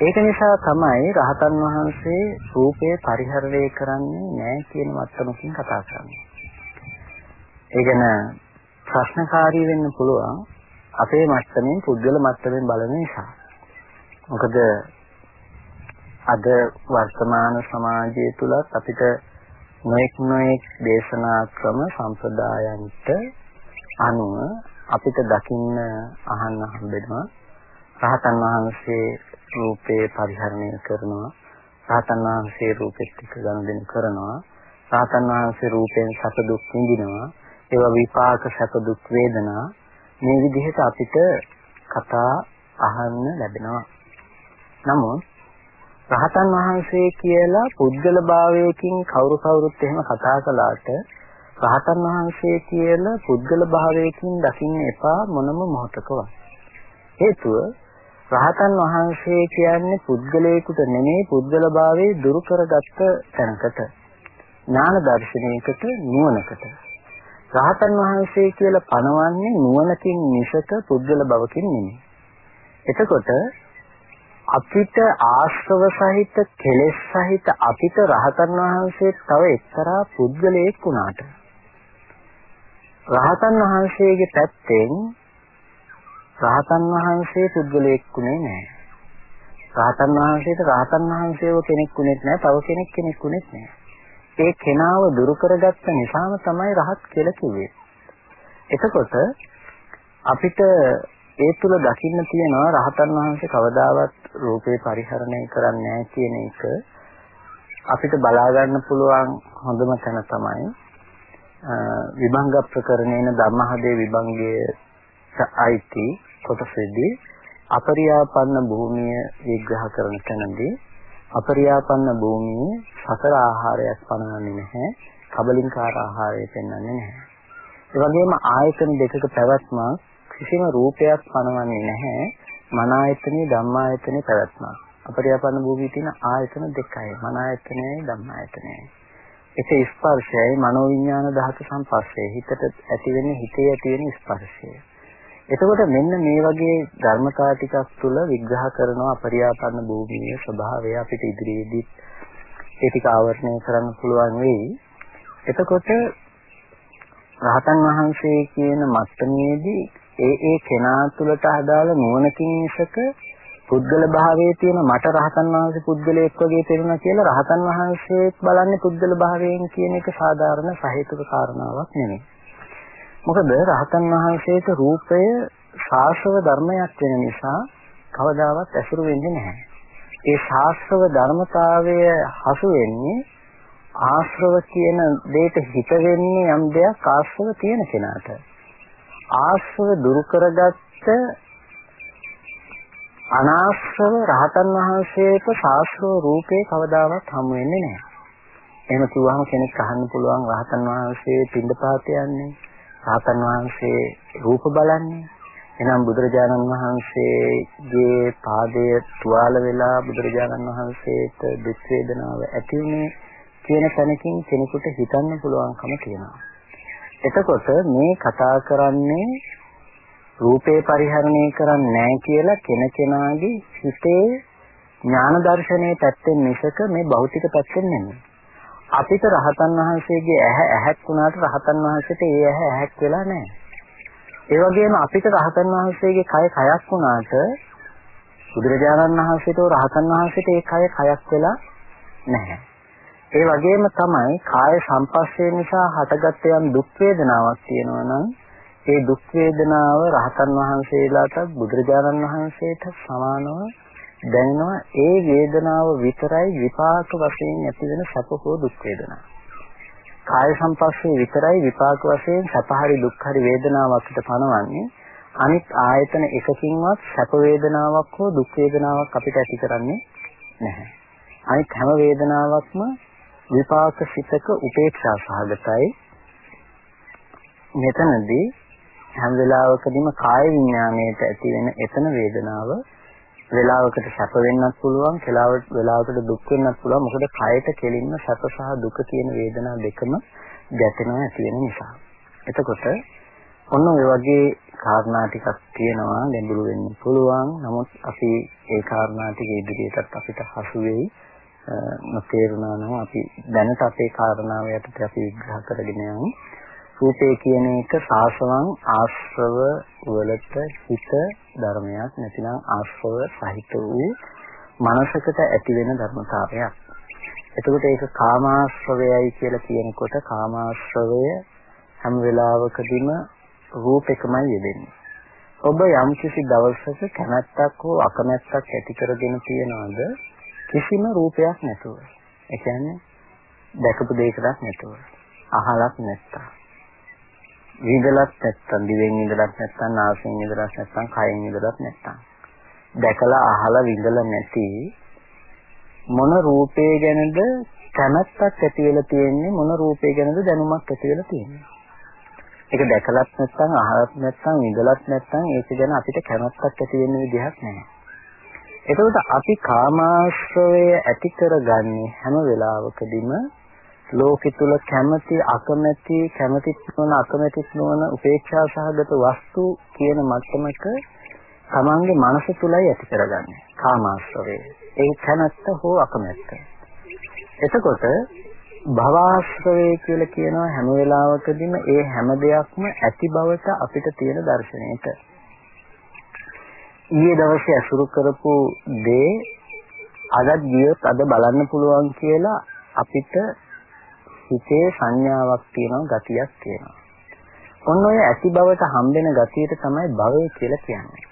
ඒක නිසා තමයි රහතන් වහන්සේ රූපේ පරිහරණය කරන්නේ නැහැ කියන මට්ටමකින් කතා කරන්නේ. ඒ ගැන ප්‍රශ්නකාරී වෙන්න පුළුවන් අපේ මට්ටමින් පුද්ගල මට්ටමින් බලන නිසා. මොකද අද වර්තමාන සමාජය තුලත් අපිට නොඑක් නොඑක් දේශනා ක්‍රම සම්ප්‍රදායන්ට අනුව අපිට දකින්න අහන්න හම්බෙනවා රහතන් වහන්සේ රූපේ පරිහරණය කරනවා. රාතන් වහන්සේ රූපෙත් එක්ක ගනුදෙනු කරනවා. රාතන් වහන්සේ රූපයෙන් සැප දුක් විඳිනවා. ඒවා විපාක සැප දුක් වේදනා මේ විදිහට අපිට කතා අහන්න ලැබෙනවා. නමුත් රහතන් වහන්සේ කියලා පුද්ගල භාවයකින් කවුරු කවුරුත් එහෙම කතා කළාට රහතන් වහන්සේ කියලා පුද්ගල භාවයකින් දකින්න එපා මොනම මොහතකවත්. හේතුව රහතන් වහන්සේ කියන්නේ පුද්ගලයෙකුට නෙමෙයි පුද්ගල භාවයේ දුරු කරගත්ත තැනකට. ඥාන දර්ශනයකට නුවණකට. රහතන් වහන්සේ කියලා පනවන්නේ නුවණකින් මිසක පුද්ගල භවකින් නෙමෙයි. එතකොට අපිට ආශ්‍රව සහිත කෙලෙස් සහිත අපිට රහතන් වහන්සේ තව එක්තරා පුද්ගලයෙක් වුණාට රහතන් වහන්සේගේ පැත්තෙන් රහතන් වහන්සේ පුද්ගලයෙක්ුනේ නැහැ. රහතන් වහන්සේට රහතන් වහන්සේව කෙනෙක්ුනේත් නැහැ, තව කෙනෙක් කෙනෙක්ුනේත් නැහැ. ඒ කෙනාව දුරු කරගත්ත නිසාම තමයි රහත් කියලා කිව්වේ. එතකොට අපිට ඒ තුල දකින්න තියෙනවා රහතන් වහන්සේ කවදාවත් රූපේ පරිහරණය කරන්නේ නැහැ කියන එක අපිට බලා ගන්න පුළුවන් හොඳම තැන තමයි විභංග ප්‍රකරණේන ධම්මහදේ විභංගයේ අයිති කොටසෙදී අපරියාපන්න භූමිය විග්‍රහ කරන තැනදී අපරියාපන්න භූමියේ සතර ආහාරයක් පනවන්නේ නැහැ කබලින්කාර ආහාරය පෙන්වන්නේ නැහැ. ඒ වගේම ආයතන දෙකක පැවැත්මක් කිසිම රූපයක් පනවන්නේ නැහැ. මන ආයතනේ ධම්මායතනේ පැවැත්මක්. අපරියාපන්න භූමියේ තියෙන ආයතන දෙකයි. මන ආයතනයයි ධම්මායතනයයි ඒක ස්පර්ශයයි. මනෝවිඤ්ඤාණ ධාතු සංපස්සේ හිතට ඇති වෙන්නේ හිතේ ඇති වෙන ස්පර්ශය. එතකොට මෙන්න මේ වගේ ධර්මතා ටිකක් තුළ විග්‍රහ කරනවා අපරියාපන්න භූමියේ ස්වභාවය අපිට ඉදිරියේදී ඒ ටික ආවර්ණය කරන්න පුළුවන් වෙයි. එතකොට රහතන් වහන්සේ කියන මට්ටමේදී ඒ ඒ කෙනා තුළට අදාළ නුවණකින් මිසක පුද්ගල භාවයේ තියෙන මට රහතන් වහන්සේ පුද්ගලයෙක් වගේ තේරුණා කියලා රහතන් වහන්සේත් බලන්නේ පුද්ගල භාවයෙන් කියන එක සාධාරණ සහේතුක කාරණාවක් නෙමෙයි. මොකද රහතන් වහන්සේට රූපය ශාස්ත්‍රව ධර්මයක් වෙන නිසා කවදාවත් ඇසුරු වෙන්නේ නැහැ. ඒ ශාස්ත්‍රව ධර්මතාවය හසු වෙන්නේ ආශ්‍රව කියන දෙයට හිත වෙන්නේ යම් දෙයක් ආශ්‍රව තියෙන කෙනාට. ආශ්‍රව දුරු කරගත්ත අනාශ්‍රව රහතන් වහන්සේට ශාස්ත්‍රෝ රූපේ කවදාවත් හමු වෙන්නේ නැහැ. එහෙම කිව්වහම කෙනෙක් අහන්න පුළුවන් රහතන් වහන්සේ පින්දපාත යන්නේ, රහතන් වහන්සේ රූප බලන්නේ. එනම් බුදුරජාණන් වහන්සේගේ පාදයේ තුවාල වෙලා බුදුරජාණන් වහන්සේට දුක් වේදනාව ඇති වුණේ කියන තැනකින් කෙනෙකුට හිතන්න පුළුවන්කම තියෙනවා. එතකොට මේ කතා කරන්නේ රූපේ පරිහරණය කරන්නේ නැහැ කියලා කෙනකෙනාගේ හිතේ ඥාන දර්ශනයේ පැත්තෙන් මිසක මේ භෞතික පැත්තෙන් නෙමෙයි. අපිට රහතන් වහන්සේගේ ඇහැ ඇහැක් වුණාට රහතන් වහන්සේට ඒ ඇහැ ඇහැක් වෙලා නැහැ. ඒ වගේම අපිට රහතන් වහන්සේගේ කය කයක් වුණාට බුදුරජාණන් වහන්සේට රහතන් වහන්සේට ඒ කය කයක් වෙලා නැහැ. ඒ වගේම තමයි කාය සංපස්සේ නිසා හටගත් යම් දුක් වේදනාවක් තියෙනවා නම් ඒ දුක් වේදනාව රහතන් වහන්සේලාට බුදුරජාණන් වහන්සේට සමානව දැනෙනවා ඒ වේදනාව විතරයි විපාක වශයෙන් ඇති වෙන සැප හෝ දුක් වේදනාව. කාය සංපස්සේ විතරයි විපාක වශයෙන් සැප හරි දුක් හරි වේදනාවකට පනවන්නේ අනිත් ආයතන එකකින්වත් සැප වේදනාවක් හෝ දුක් වේදනාවක් අපිට ඇති කරන්නේ නැහැ. අනිත් හැම වේදනාවක්ම විපාක සිතක උපේක්ෂා සහගතයි. මෙතනදී හැම වෙලාවකදීම කාය විඥාණයට ඇති වෙන එතන වේදනාව වෙලාවකට සැප වෙන්නත් පුළුවන් වෙලාවකට දුක් වෙන්නත් පුළුවන්. මොකද කයට කෙලින්ම සැප සහ දුක කියන වේදනා දෙකම ගැටෙනවා ඇති වෙන නිසා. එතකොට ඔන්න ඔය වගේ කාරණා ටිකක් තියෙනවා ගැඹුරු වෙන්න පුළුවන්. නමුත් අපි ඒ කාරණා ටික ඉදිරියටත් අපිට හසු වෙයි. නොතේරුණා නම් අපි දැනට අපේ කාරණාව යටතේ අපි විග්‍රහ කරගෙන යමු රූපේ කියන එක සාසවං ආශ්‍රව වලට හිත ධර්මයක් නැතිනම් ආශ්‍රව සහිත වූ මනසකට ඇති වෙන ධර්මතාවයක්. එතකොට ඒක කාමාශ්‍රවයයි කියලා කියනකොට කාමාශ්‍රවය හැම වෙලාවකදීම රූපෙකමයි යෙදෙන්නේ. ඔබ යම් කිසි දවසක කැමැත්තක් හෝ අකමැත්තක් ඇති කරගෙන තියනවාද කිසිම රූපයක් නැතුව. ඒ කියන්නේ දැකපු දෙයකටත් නැතුව. අහලක් නැත්තා. විඳලත් නැත්තම් දිවෙන් විඳලත් නැත්තම් නාසයෙන් විඳලත් නැත්තම් කයෙන් විඳලත් නැත්තම් දැකලා අහලා විඳලා නැති මොන රූපේ ගැනද කැමැත්තක් ඇති වෙලා තියෙන්නේ මොන රූපේ ගැනද දැනුමක් ඇති වෙලා තියෙන්නේ ඒක දැකලත් නැත්නම් අහලත් නැත්නම් විඳලත් නැත්නම් ඒක ගැන අපිට කැමැත්තක් ඇති වෙන්න විදිහක් නැහැ. එතකොට අපි කාමාශ්‍රවය ඇති කරගන්නේ හැම වෙලාවකදීම ලෝකෙ තුල කැමැති අකමැති කැමැති නොවන අකමැති නොවන උපේක්ෂා සහගත වස්තු කියන මට්ටමක තමන්ගේ මනස තුලයි ඇති කරගන්නේ කාමාශ්‍රවය. ඒ කැමැත්ත හෝ අකමැත්ත. එතකොට භවආශ්‍රවය කියලා කියනවා හැම වෙලාවකදීම ඒ හැම දෙයක්ම ඇති බවට අපිට තියෙන දර්ශනයට. ඊයේ දවසේ අසුරු කරපු දේ අදත් ගියොත් අද බලන්න පුළුවන් කියලා අපිට හිතේ සංඥාවක් තියෙනවා ගතියක් තියෙනවා. ඔන්න ඔය ඇති බවට හම්බෙන ගතියට තමයි භවය කියලා කියන්නේ.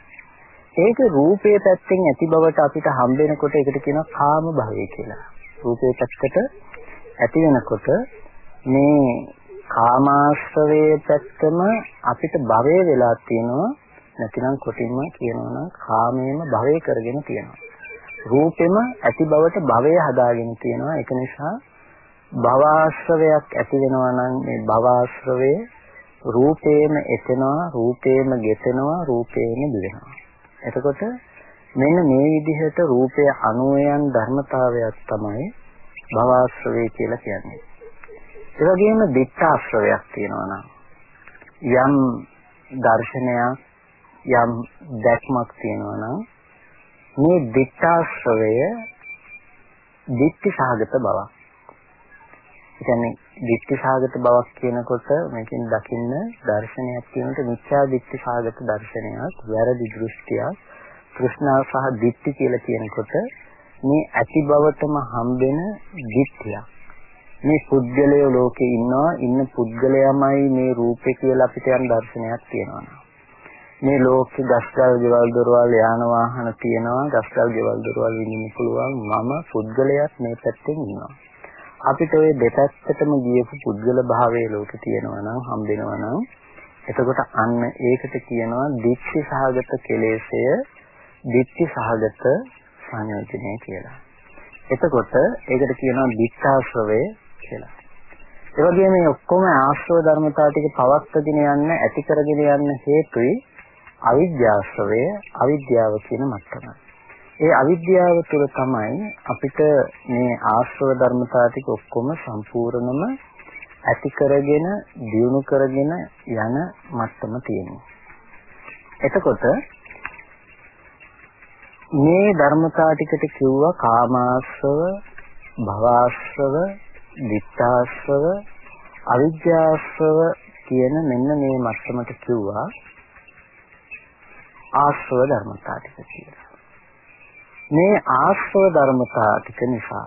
ඒක රූපයේ පැත්තෙන් ඇති බවට අපිට හම්බෙනකොට ඒකට කියනවා කාම භවය කියලා. රූපයේ පැත්තට ඇති වෙනකොට මේ කාමාශ්‍රවයේ පැත්තම අපිට භවය වෙලා තියෙනවා නැතිනම් කොටින්ම කියනවා නම් කාමයේම භවය කරගෙන තියෙනවා. රූපෙම ඇති බවට භවය හදාගෙන තියෙනවා. ඒක නිසා භවආශ්‍රවයක් ඇති වෙනවා නම් මේ භවආශ්‍රවයේ රූපේම එතෙනවා රූපේම ගෙතෙනවා රූපේම දිවෙනවා එතකොට මෙන්න මේ විදිහට රූපය අනුයන් ධර්මතාවයක් තමයි භවආශ්‍රවය කියලා කියන්නේ ඒ වගේම දික්ඨාශ්‍රවයක් තියෙනවා නම් යම් දර්ශනයක් යම් දැක්මක් තියෙනවා නම් මේ දික්ඨාශ්‍රවය දික්ටි සහගත බවක් කියන්නේ දික්ටි සාගත බවක් කියනකොට මේකෙන් දකින්න දර්ශනයක් කියනකොට මිත්‍යා දික්ටි සාගත දර්ශනයක් වැරදි දෘෂ්ටියක් තෘෂ්ණාව සහ දික්ටි කියලා කියනකොට මේ ඇති බවටම හම්බෙන දික්තියක් මේ පුද්ගලය ලෝකේ ඉන්නවා ඉන්න පුද්ගලයාමයි මේ රූපේ කියලා අපිට යම් දර්ශනයක් තියෙනවා. මේ ලෝකේ ගස්කල් ගෙවල් දොරවල් යාන වාහන තියෙනවා ගස්කල් ගෙවල් දොරවල් විඳින්න පුළුවන් මම පුද්ගලයාත් මේ පැත්තෙන් ඉන්නවා අපිට ওই දෙපැත්තටම ගියපු පුද්ගල භාවයේ ලෝකේ තියෙනවා නම් හම්බෙනවා නම් එතකොට අන්න ඒකට කියනවා දික්ෂි සහගත කෙලෙසය දික්ෂි සහගත සංයෝජනය කියලා. එතකොට ඒකට කියනවා දික්ඛාශ්‍රවය කියලා. ඒ වගේම මේ ඔක්කොම ආශ්‍රව ධර්මතා ටික පවත්වාගෙන යන්න ඇති කරගෙන යන්න හේතුයි අවිද්‍යාශ්‍රවය අවිද්‍යාව කියන මට්ටමයි. ඒ අවිද්‍යාව තුළ තමයි අපිට මේ ආශ්‍රව ධර්මතා ටික ඔක්කොම සම්පූර්ණම ඇති කරගෙන දියුණු කරගෙන යන මට්ටම තියෙනවා. එතකොට මේ ධර්මතා ටිකට කිව්වා කාමාශ්‍රව, භවආශ්‍රව, ditthාශ්‍රව, අවිද්‍යාශ්‍රව කියන මෙන්න මේ මට්ටමට කිව්වා ආශ්‍රව ධර්මතා ටික කියලා. මේ ආශ්‍රව ධර්මතා ටික නිසා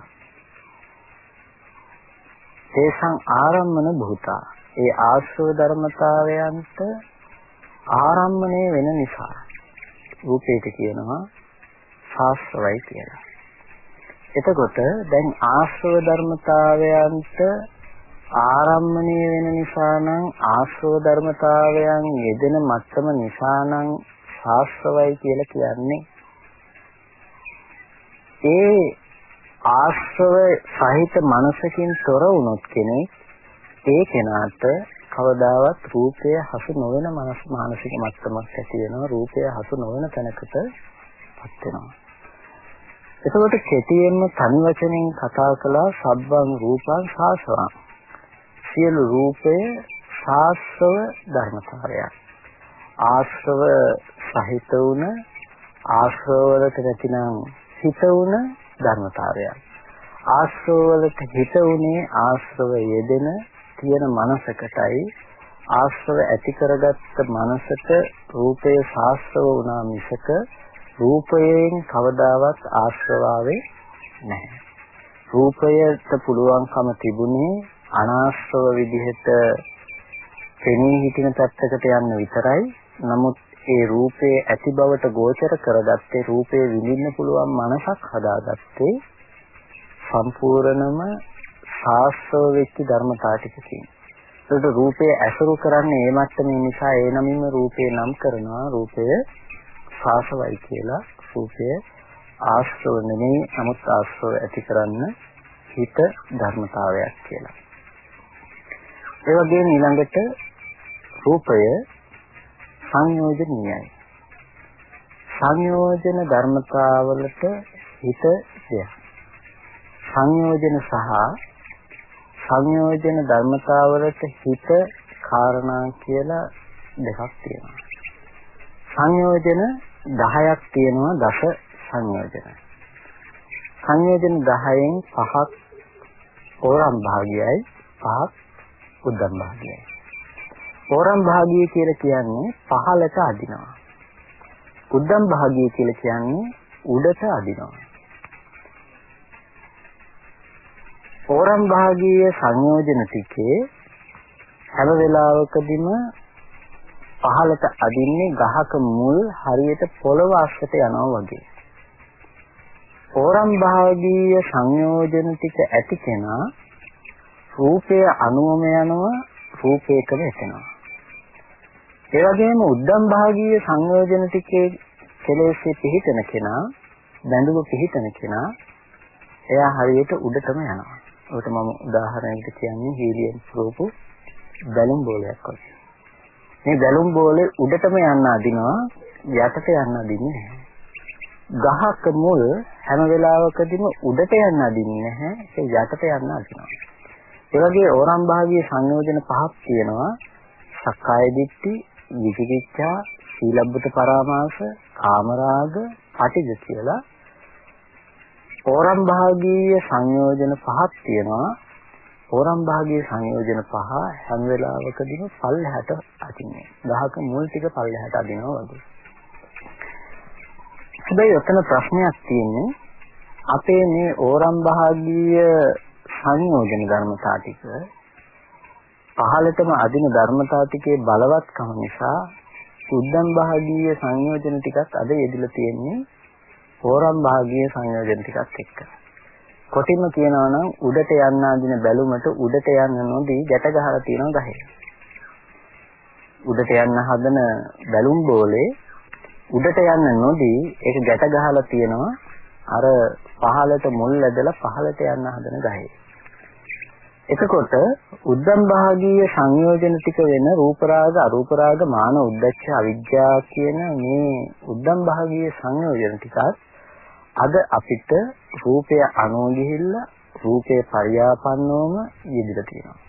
තේසං ආරම්මන භූතා ඒ ආශ්‍රව ධර්මතාවයන්ට ආරම්මණය වෙන නිසා රූපේට කියනවා ශාස්ත්‍රවයි කියලා. එතකොට දැන් ආශ්‍රව ධර්මතාවයන්ට ආරම්මණය වෙන නිසා නම් ආශ්‍රව ධර්මතාවයන් යෙදෙන මත්තම නිසා නම් ශාස්ත්‍රවයි කියලා කියන්නේ. ඒ ආශ්‍රව සහිත මනසකින් තොර වුණොත් කෙනෙක් ඒ කෙනාට කවදාවත් රූපය හසු නොවන මනස් මානසික මට්ටමක් ඇති වෙනවා. රූපය හසු නොවන තැනකටපත් වෙනවා. එතකොට කෙටියෙන්ම තනි වචනෙන් කතා කළා සබ්බං රූපං සාසවං. සියලු රූපය සාස්ව ධර්මතාවයක්. ආශ්‍රව සහිත වුණ ආශ්‍රව වලට නැතිනම් හිත වුණ ධර්මතාවයක්. ආශ්‍රවවලට හිත උනේ ආශ්‍රව යෙදෙන තියෙන මනසකටයි ආශ්‍රව ඇති කරගත්ත මනසට රූපය ශාස්ත්‍රව වුණා මිසක රූපයෙන් කවදාවත් ආශ්‍රවාවේ නැහැ. රූපයට පුළුවන්කම තිබුණේ අනාශ්‍රව විදිහට පෙනී හිටින පැත්තකට යන්න විතරයි. නමුත් ඒ රූපේ ඇති බවට ගෝචර කරගත්තේ රූපේ විඳින්න පුළුවන් මනසක් හදාගත්තේ සම්පූර්ණම ශාස්ත්‍රව වෙච්ච ධර්මතා ටිකකින්. ඒකට රූපය ඇසුරු කරන්නේ ඒ මට්ටමේ නිසා ඒ නමින්ම රූපේ නම් කරනවා රූපය සාසවයි කියලා රූපය ආශ්‍රව නෙමෙයි නමුත් ආශ්‍රව ඇති කරන්න හිත ධර්මතාවයක් කියලා. ඒ වගේම ඊළඟට රූපය සංයෝජනීයයි. සංයෝජන ධර්මතාවලට හිත දෙයක්. සංයෝජන සහ සංයෝජන ධර්මතාවලට හිත කාරණා කියලා දෙකක් තියෙනවා. සංයෝජන 10ක් තියෙනවා දස සංයෝජන. සංයෝජන 10න් පහක් ඕරම් භාගයයි පහක් උද්දම් භාගයයි. ඕරම් භාගය කියලා කියන්නේ පහළට අදිනවා. උද්දම් භාගය කියලා කියන්නේ උඩට අදිනවා. ඕරම් භාගීය සංයෝජන ටිකේ හැම වෙලාවකදීම පහළට අදින්නේ ගහක මුල් හරියට පොළව අස්සට යනවා වගේ. ඕරම් භාගීය සංයෝජන ටික ඇති කෙනා රූපය අනුවම යනවා රූපයකම එතනවා. ඒ වගේම උද්දම් භාගීය සංයෝජන ටිකේ කෙලෙස්ෙ පිහිටන කෙනා බැඳුව පිහිටන කෙනා එයා හරියට උඩටම යනවා. ඔකට මම උදාහරණයකට කියන්නේ හීලියම් රූප බැලුම් බෝලයක් වගේ. මේ බැලුම් බෝලේ උඩටම යන්න අදිනවා යටට යන්න අදින්නේ නැහැ. ගහක මුල් හැම වෙලාවකදීම උඩට යන්න අදින්නේ නැහැ ඒක යටට යන්න අදිනවා ඒ වගේ ඕරම් භාගීය සංයෝජන පහක් තියෙනවා සක්කාය දිට්ඨි විචිකිච්ඡා සීලබ්බත පරාමාස කාමරාග පටිඝ කියලා ඕරම් භාගීය සංයෝජන පහක් තියෙනවා. ඕරම් භාගීය සංයෝජන පහ හැම වෙලාවකදීම පල්ලහැට අදින්නේ. ගහක මුල් ටික පල්ලහැට අදිනවා වගේ. හැබැයි ඔතන ප්‍රශ්නයක් තියෙන්නේ අපේ මේ ඕරම් භාගීය සංයෝජන ධර්මතා ටික පහළටම අදින ධර්මතා ටිකේ බලවත්කම නිසා උද්දම් භාගීය සංයෝජන ටිකත් අද යෙදিলা තියෙන්නේ ඕරම් භාගීය සංයෝජන ටිකත් එක්ක. කොටින්ම කියනවා නම් උඩට යන්න අදින බැලුමට උඩට යන්න නොදී ගැට ගහලා තියෙනවා ගහේ. උඩට යන්න හදන බැලුම් බෝලේ උඩට යන්න නොදී ඒක ගැට ගහලා තියෙනවා අර පහළට මුල් ඇදලා පහළට යන්න හදන ගහේ. එතකොට උද්දම් භාගීය සංයෝජන ටික වෙන රූප රාග අරූප රාග මාන උද්දච්ච අවිජ්ජා කියන මේ උද්දම් භාගීය සංයෝජන ටිකත් අද අපිට රූපය අනෝ ගිහිල්ලා රූපේ පරියාපන්නවම යෙදিলা තියෙනවා.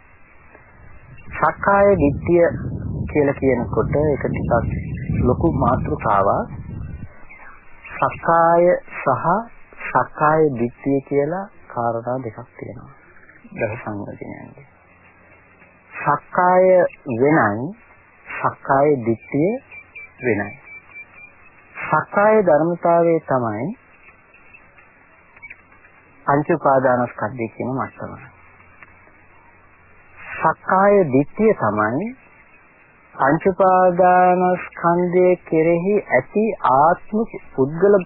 සක්කාය දිට්ඨිය කියලා කියනකොට ඒක ටිකක් ලොකු මාතෘකාවක් සක්කාය සහ සක්කාය දිට්ඨිය කියලා කාරණා දෙකක් තියෙනවා. දහ සංගතියන්ගේ. සක්කාය වෙනයි සක්කාය දිට්ඨිය වෙනයි. සක්කාය ධර්මතාවයේ තමයි පංච උපාදානස්කන්ධය කියන මට්ටම. සක්කාය දිට්ඨිය තමයි පංච උපාදානස්කන්ධයේ කෙරෙහි ඇති ආත්ම පුද්ගල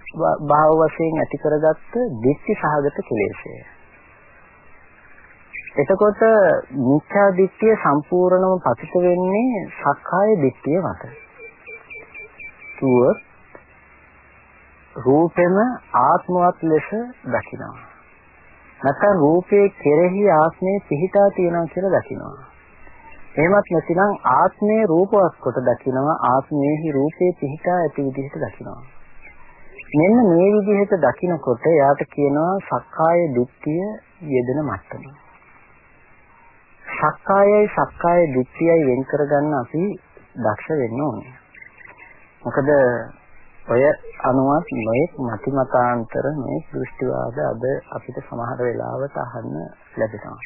භාව වශයෙන් ඇති කරගත්ත දික්ටි සහගත කෙලෙසය. එතකොට මිත්‍යා දිට්ඨිය සම්පූර්ණම පතිත වෙන්නේ සක්කාය දිට්ඨිය මත. තුව රූපෙම ආත්මවත් ලෙස දකිනවා. නැත්නම් රූපේ කෙරෙහි ආත්මේ පිහිටා තියෙනවා කියලා දකිනවා. එහෙමත් නැතිනම් ආත්මයේ රූපවත් කොට දකිනවා ආත්මයේහි රූපේ පිහිටා ඇති විදිහට දකිනවා. මෙන්න මේ විදිහට දකිනකොට එයාට කියනවා සක්කාය දිට්ඨිය යෙදෙන මට්ටම. සක්කායයි සක්කාය දිට්ඨියයි වෙන් කරගන්න අපි දක්ෂ වෙන්න ඕනේ. මොකද ඔය අනුවත් මේක මති මතාන්තර මේ දෘෂ්ටිවාද අද අපිට සමහර වෙලාවට අහන්න ලැබෙනවා.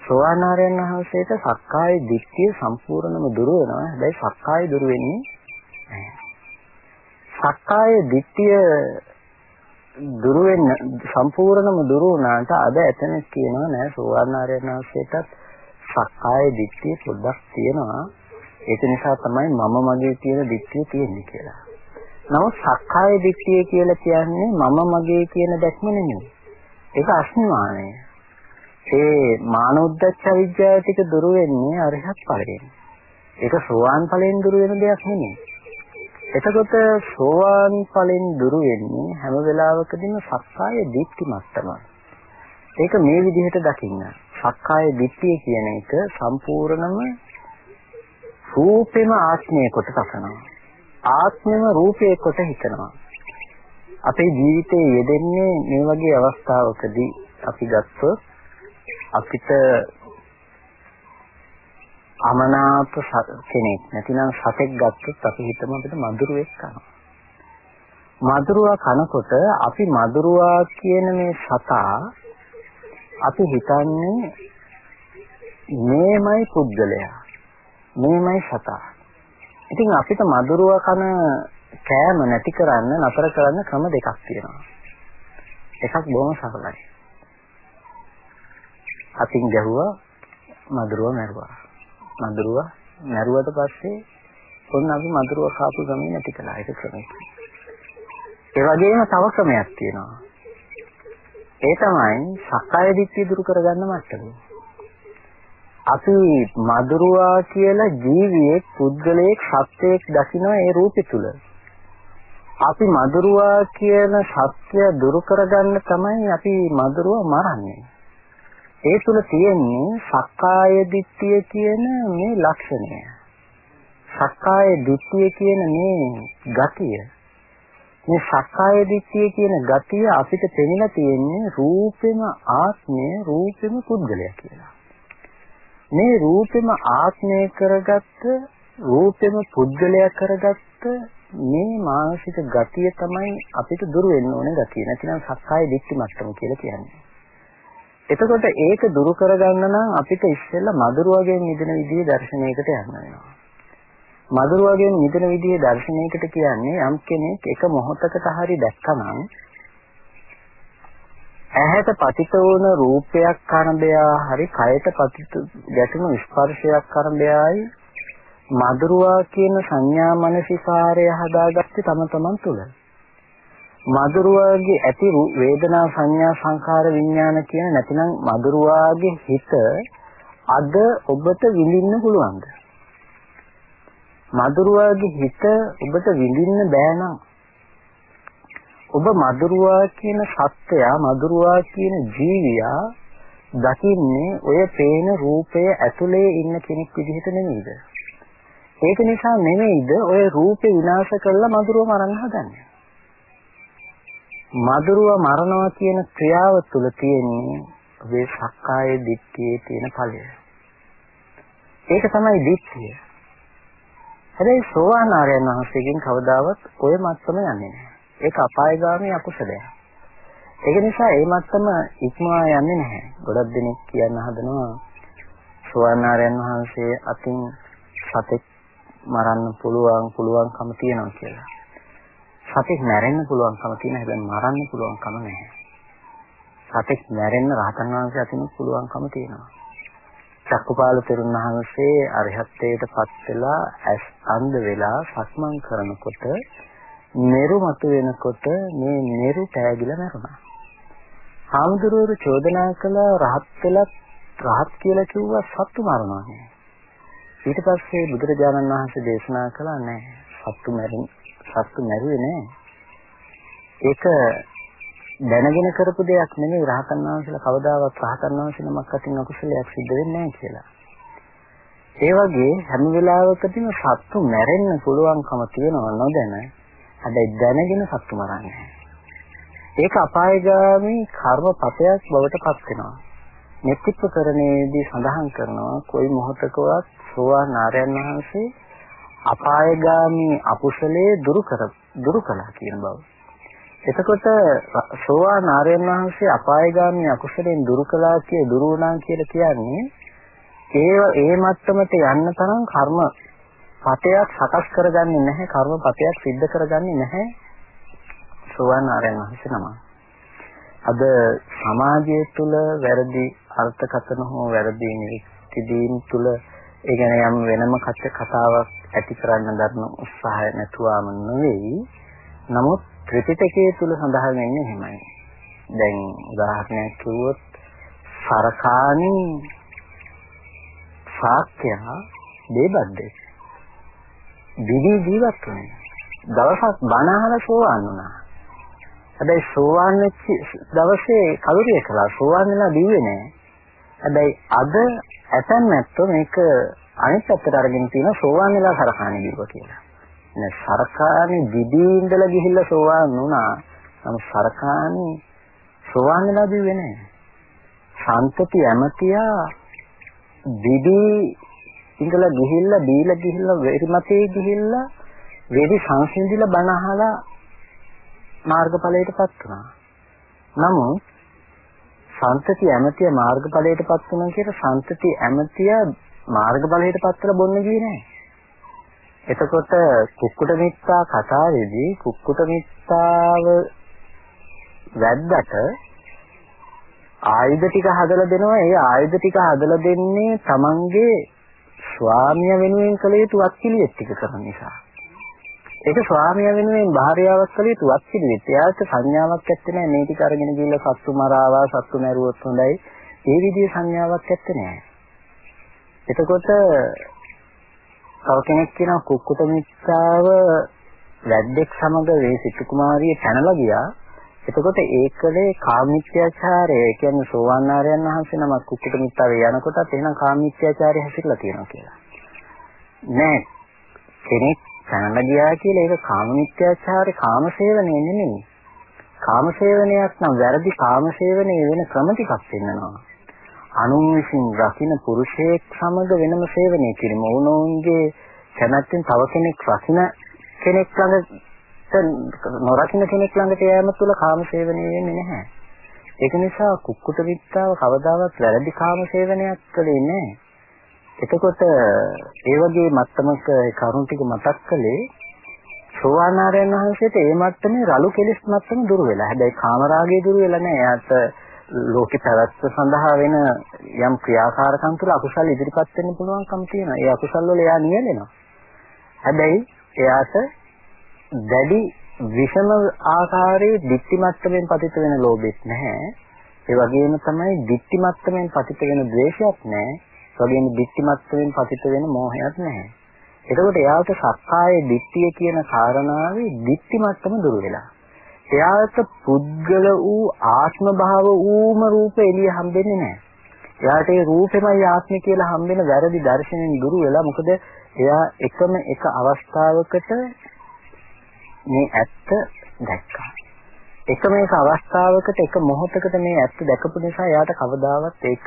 සෝවාන් ආර්යයන් වහන්සේට සක්කාය දිට්ඨිය සම්පූර්ණයෙන්ම දුරු වෙනවා. හැබැයි සක්කාය දුරු වෙන්නේ නැහැ. සක්කාය දිට්ඨිය දුරු වෙන්න සම්පූර්ණයෙන්ම දුරු වුණාට අද එතන කියනවා නෑ සෝවාන් ආර්යයන් වහන්සේටත් සක්කාය දිට්ඨිය පොඩ්ඩක් තියෙනවා. ඒක නිසා තමයි මම මගේ කියන දිට්ඨිය තියෙන්නේ කියලා. නමුත් සක්කාය දිට්ඨිය කියලා කියන්නේ මම මගේ කියන දැක්ම නෙමෙයි. ඒක අස්මිමානය. ඒ මානෝද්දච්ච විද්‍යාව ටික දුරු වෙන්නේ අරහත් ඵලයෙන්. ඒක සෝවාන් ඵලයෙන් දුරු වෙන දෙයක් නෙමෙයි. එතකොට සෝවාන් ඵලෙන් දුරු වෙන්නේ හැම වෙලාවකදීම සක්කාය දිට්ඨි මට්ටම. ඒක මේ විදිහට දකින්න. සක්කාය දිට්ඨිය කියන එක සම්පූර්ණම රූපෙම ආත්මය කොට තකනවා. ආත්මෙම රූපේ කොට හිතනවා. අපේ ජීවිතයේ යෙදෙන්නේ මේ වගේ අවස්ථාවකදී අපි ගත්තොත් අපිට අමනාප කෙනෙක් නැතිනම් සතෙක් ගත්තොත් අපි හිතමු අපිට මధుරෙක් කනවා. මధుරවා කනකොට අපි මధుරවා කියන මේ සතා අපි හිතන්නේ මේමයි පුද්ගලයා. මේමයි සතා. ඉතින් අපිට මధుරවා කන කෑම නැති කරන්න නතර කරන්න ක්‍රම දෙකක් තියෙනවා. එකක් බොහොම සරලයි. අතින් ගැහුවා මధుරව මැරුවා. මදුරුවා නැරුවට පස්සේ ඔන්න අපි මදුරුවා කාපු ගමන නැති කළා ඒක ක්‍රමයක්. ඒ වගේම තව ක්‍රමයක් තියෙනවා. ඒ තමයි සක්කාය දිට්ඨිය දුරු කරගන්න මට්ටම. අපි මදුරුවා කියලා ජීවියෙක් පුද්ගලයෙක් සත්‍යයක් දකිනවා ඒ රූපය තුල. අපි මදුරුවා කියන සත්‍ය දුරු කරගන්න තමයි අපි මදුරුවා මරන්නේ. ඒ තුල තියෙන්නේ සක්කාය දිට්ඨිය කියන මේ ලක්ෂණය. සක්කාය දිට්ඨිය කියන මේ ගතිය. මේ සක්කාය දිට්ඨිය කියන ගතිය අපිට පෙනෙලා තියෙන්නේ රූපෙම ආත්මය රූපෙම පුද්ගලයා කියලා. මේ රූපෙම ආත්මය කරගත්ත රූපෙම පුද්ගලයා කරගත්ත මේ මානසික ගතිය තමයි අපිට දුර වෙන්න ඕන ගතිය. නැතිනම් සක්කාය දිට්ඨි මට්ටම කියලා කියන්නේ. එතකොට ඒක දුරු කරගන්න නම් අපිට ඉස්සෙල්ලා මදුරු වගේ නිදන විදිහේ දර්ශනයකට යන්න වෙනවා. මදුරු වගේ නිදන විදිහේ දර්ශනයකට කියන්නේ යම් කෙනෙක් එක මොහොතකට හරි දැක්කම ඇහැට පතිත වුණ රූපයක් කරඹයා හරි කයට පතිත ගැටුණු ස්පර්ශයක් කරඹයායි මදුරුවා කියන සංඥා මනසිකාරය හදාගත්තේ තම තමන් තුළ. මදුරුවාගේ ඇති වේදනා සංඥා සංකාර විඥාන කියන නැතිනම් මදුරුවාගේ හිත අද ඔබට විඳින්න පුළුවන්ද? මදුරුවාගේ හිත ඔබට විඳින්න බෑ නම් ඔබ මදුරුවා කියන සත්‍යයා මදුරුවා කියන ජීවියා දකින්නේ ඔය පේන රූපය ඇතුලේ ඉන්න කෙනෙක් විදිහට නෙමෙයිද? ඒක නිසා නෙමෙයිද ඔය රූපේ විනාශ කරලා මදුරුව මරන්න හදන්නේ. මදුරුව මරනවා කියන ක්‍රියාව තුළ තියෙන්නේ මේ සක්කාය දිට්ඨියේ තියෙන ඵලය. ඒක තමයි දිට්ඨිය. හැබැයි සෝවාන් ආරයන් වහන්සේගෙන් කවදාවත් ওই මත්තම යන්නේ නැහැ. ඒක අපායগামী අකුසලයක්. ඒක නිසා ඒ මත්තම ඉක්මවා යන්නේ නැහැ. ගොඩක් දෙනෙක් කියන්න හදනවා සෝවාන් ආරයන් වහන්සේ අතින් සතෙක් මරන්න පුළුවන් පුළුවන්කම තියෙනවා කියලා. සතෙක් මැරෙන්න පුළුවන්කම තියෙන හැබැයි මරන්න පුළුවන්කම නැහැ. සතෙක් මැරෙන්න රහතන් වහන්සේ අතින් පුළුවන්කම තියෙනවා. චක්කුපාල තෙරුන් වහන්සේ අරිහත්ත්වයට පත් වෙලා ඇස් අන්ධ වෙලා සක්මන් කරනකොට මෙරු මත වෙනකොට මේ මෙරු පෑගිලා මැරුණා. හාමුදුරුවෝ චෝදනා කළ රහත් වෙලා රහත් කියලා කිව්වා සත්තු මරනවා නේ. ඊට පස්සේ බුදුරජාණන් වහන්සේ දේශනා කළා නෑ සත්තු මැරෙන සත්තු මැරුවේ නෑ. ඒක දැනගෙන කරපු දෙයක් නෙමෙයි රහතන් වහන්සේලා කවදාවත් රහතන් වහන්සේ නමක් අතින් අකුසලයක් සිද්ධ වෙන්නේ නැහැ කියලා. ඒ වගේ හැම වෙලාවකදීම සත්තු මැරෙන්න පුළුවන්කම තියෙනව නොදැන හැබැයි දැනගෙන සත්තු මරන්නේ ඒක අපායගාමී කර්මපතයක් බවට පත් වෙනවා. මෙත්තිප්පකරණයේදී සඳහන් කරනවා කොයි මොහොතකවත් සෝවාන් ආර්යයන් වහන්සේ අපායගාමී අකුසලයේ දුරු කර දුරු කළා කියන බව. එතකොට සෝවාන් ආර්යයන් වහන්සේ අපායගාමී අකුසලයෙන් දුරු කළා කිය දුරු වුණා කියලා කියන්නේ ඒ ඒ මට්ටමට යන්න තරම් කර්ම පතයක් සකස් කරගන්නේ නැහැ කර්ම පතයක් සිද්ධ කරගන්නේ නැහැ සෝවාන් ආර්යයන් වහන්සේ නම. අද සමාජය තුළ වැරදි අර්ථකථන හෝ වැරදි නිරීක්ෂණ තුළ ඒ කියන්නේ යම් වෙනම කතාවක් ඇති කරන්න දරන උත්සාහය නැතුවම නෙවෙයි. නමුත් ත්‍රිපිටකයේ තුල සඳහන් වෙන්නේ එහෙමයි. දැන් උදාහරණයක් කිව්වොත් සරකානි ශාක්‍ය දෙබද්දේ දිවි ජීවත් වෙනවා. දවසක් බණ අහලා සෝවාන් වුණා. හැබැයි සෝවාන් වෙච්ච දවසේ කලුරිය කළා සෝවාන් වෙලා දිව්වේ නෑ. හැබැයි අද ඇතන් නැත්තෝ මේක අනිත් පැත්තට අරගෙන තියෙන සෝවාන් වෙලා සරකාණේ දීපුවා කියලා. නේ සරකාණේ දිදී ඉඳලා ගිහිල්ලා සෝවාන් වුණා. නමුත් සරකාණේ සෝවාන් වෙලා දිව්වේ නෑ. සන්තති ඇමතියා දිදී ඉඳලා ගිහිල්ලා බීලා ගිහිල්ලා වෙරිමතේ ගිහිල්ලා වෙරි සංසිඳිලා බණ අහලා මාර්ගඵලයටපත් වුණා. නමුත් සන්තති ඇමතිය මාර්ගඵලයටපත් වුණා කියලා සන්තති ඇමතිය මාර්ගඵලයටපත් කරලා බොන්න ගියේ නෑ. එතකොට කුක්කුට මිත්තා කතාවේදී කුක්කුට මිත්තාව වැද්දට ආයුධ ටික හදලා දෙනවා. ඒ ආයුධ ටික හදලා දෙන්නේ තමන්ගේ ස්වාමියා වෙනුවෙන් කළ යුතු වක්කිලියෙක් ටික කරන නිසා. ඒක ස්වාමියා වෙනුවෙන් භාර්යාවක් කළ යුතු වත් පිළිවෙත්. එයාට සංඥාවක් ඇත්තේ නැහැ මේ ටික අරගෙන ගිහලා සත්තු මරාවා සත්තු මැරුවොත් හොඳයි. ඒ විදිහේ සංඥාවක් ඇත්තේ නැහැ. එතකොට තව කෙනෙක් කියනවා කුක්කුට මිත්‍යාව වැද්දෙක් සමග වේ සිටු කුමාරිය පැනලා ගියා. එතකොට ඒකලේ කාමීත්‍යාචාරය කියන්නේ සෝවාන් ආරයන් වහන්සේ නමක් කුක්කුට මිත්‍යාවේ යනකොටත් එහෙනම් කාමීත්‍යාචාරය හැසිරලා තියෙනවා කියලා. නෑ කෙනෙක් පැනලා ගියා කියලා ඒක කාමමිත්‍යාචාරේ කාමසේවනය නෙමෙයි. කාමසේවනයක් නම් වැරදි කාමසේවනයේ වෙන ක්‍රම ටිකක් වෙන්නනවා. අනුන් විසින් රකින්න පුරුෂයෙක් සමග වෙනම සේවනය කිරීම. ඕනෝන්ගේ කැමැත්තෙන් තව කෙනෙක් රකින්න කෙනෙක් ළඟට නොරකින්න කෙනෙක් ළඟට යෑම තුළ කාමසේවනය වෙන්නේ නැහැ. ඒක නිසා කුක්කුට විත්තාව කවදාවත් වැරදි කාමසේවනයක් කළේ නැහැ. එතකොට ඒ වගේ මත්තමක කරුණ ටික මතක් කළේ සෝවාන් ආරයන් වහන්සේට ඒ මත්තමේ රළු කෙලෙස් මත්තම දුර වෙලා. හැබැයි කාමරාගය දුර වෙලා නැහැ. එයාට ලෝකේ පැවැත්ම සඳහා වෙන යම් ක්‍රියාකාරකම් තුළ අකුසල ඉදිරිපත් වෙන්න පුළුවන්කම තියෙනවා. ඒ අකුසල වල එයා නියැලෙනවා. හැබැයි එයාට දැඩි විෂම ආකාරයේ දික්ටි මත්තමෙන් පතිත වෙන ලෝභෙත් නැහැ. ඒ වගේම තමයි දික්ටි මත්තමෙන් පතිත වෙන ද්වේෂයක් නැහැ. වගේම දික්තිමත්වයෙන් පතිත වෙන මෝහයක් නැහැ. එතකොට එයාට සක්කාය දිට්ඨිය කියන කාරණාවේ දික්තිමත්වම දුර වෙලා. එයාට පුද්ගල වූ ආත්ම භාව වූම රූප එළිය හම්බෙන්නේ නැහැ. එයාට ඒ රූපෙමයි ආත්මය කියලා හම්බෙන වැරදි දර්ශනෙන් දුර වෙලා මොකද එයා එකම එක අවස්ථාවකට මේ ඇත්ත දැක්කා. එකම එක අවස්ථාවකට එක මොහොතකට මේ ඇත්ත දැකපු නිසා එයාට කවදාවත් ඒක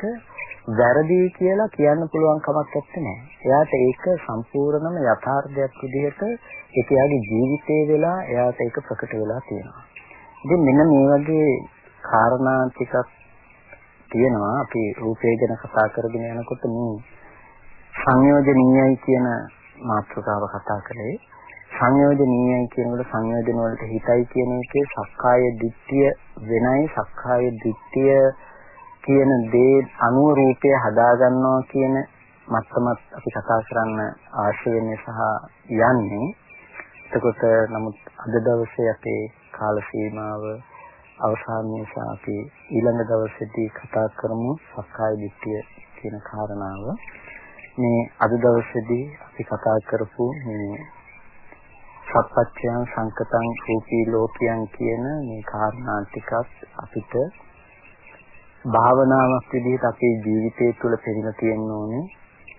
වැරදි කියලා කියන්න පුළුවන් කමක් නැත්තේ. එයාට ඒක සම්පූර්ණම යථාර්ථයක් විදිහට ඒක එයාගේ ජීවිතේ වෙලා එයාට ඒක ප්‍රකට වෙලා තියෙනවා. ඉතින් මෙන්න මේ වගේ කාරණා ටිකක් තියෙනවා අපි රූපේ ගැන කතා කරගෙන යනකොට මේ සංයෝජනීයයි කියන මාතෘකාව කතා කරේ සංයෝජනීයයි කියනකොට සංයෝජන වලට හිතයි කියන එකේ සක්කාය දිට්ඨිය වෙනයි. සක්කාය දිට්ඨිය කියන දේ අනුව රූපය හදා ගන්නවා කියන මත්තමත් අපි කතා කරන්න අවශ්‍ය වෙන්නේ සහ යන්නේ. එතකොට නමුත් අද දවසේ අපේ කාල සීමාව අවසන් නිසා අපි ඊළඟ දවසේදී කතා කරමු සක්කාය දිට්ඨිය කියන කාරණාව. මේ අද දවසේදී අපි කතා කරපු මේ සත්පත්‍යයන් සංකතං රූපී ලෝකයන් කියන මේ කාරණා ටිකත් අපිට භාවනාවක් විදිහට අපේ ජීවිතය තුළ පෙරලා තියෙන්න ඕනේ.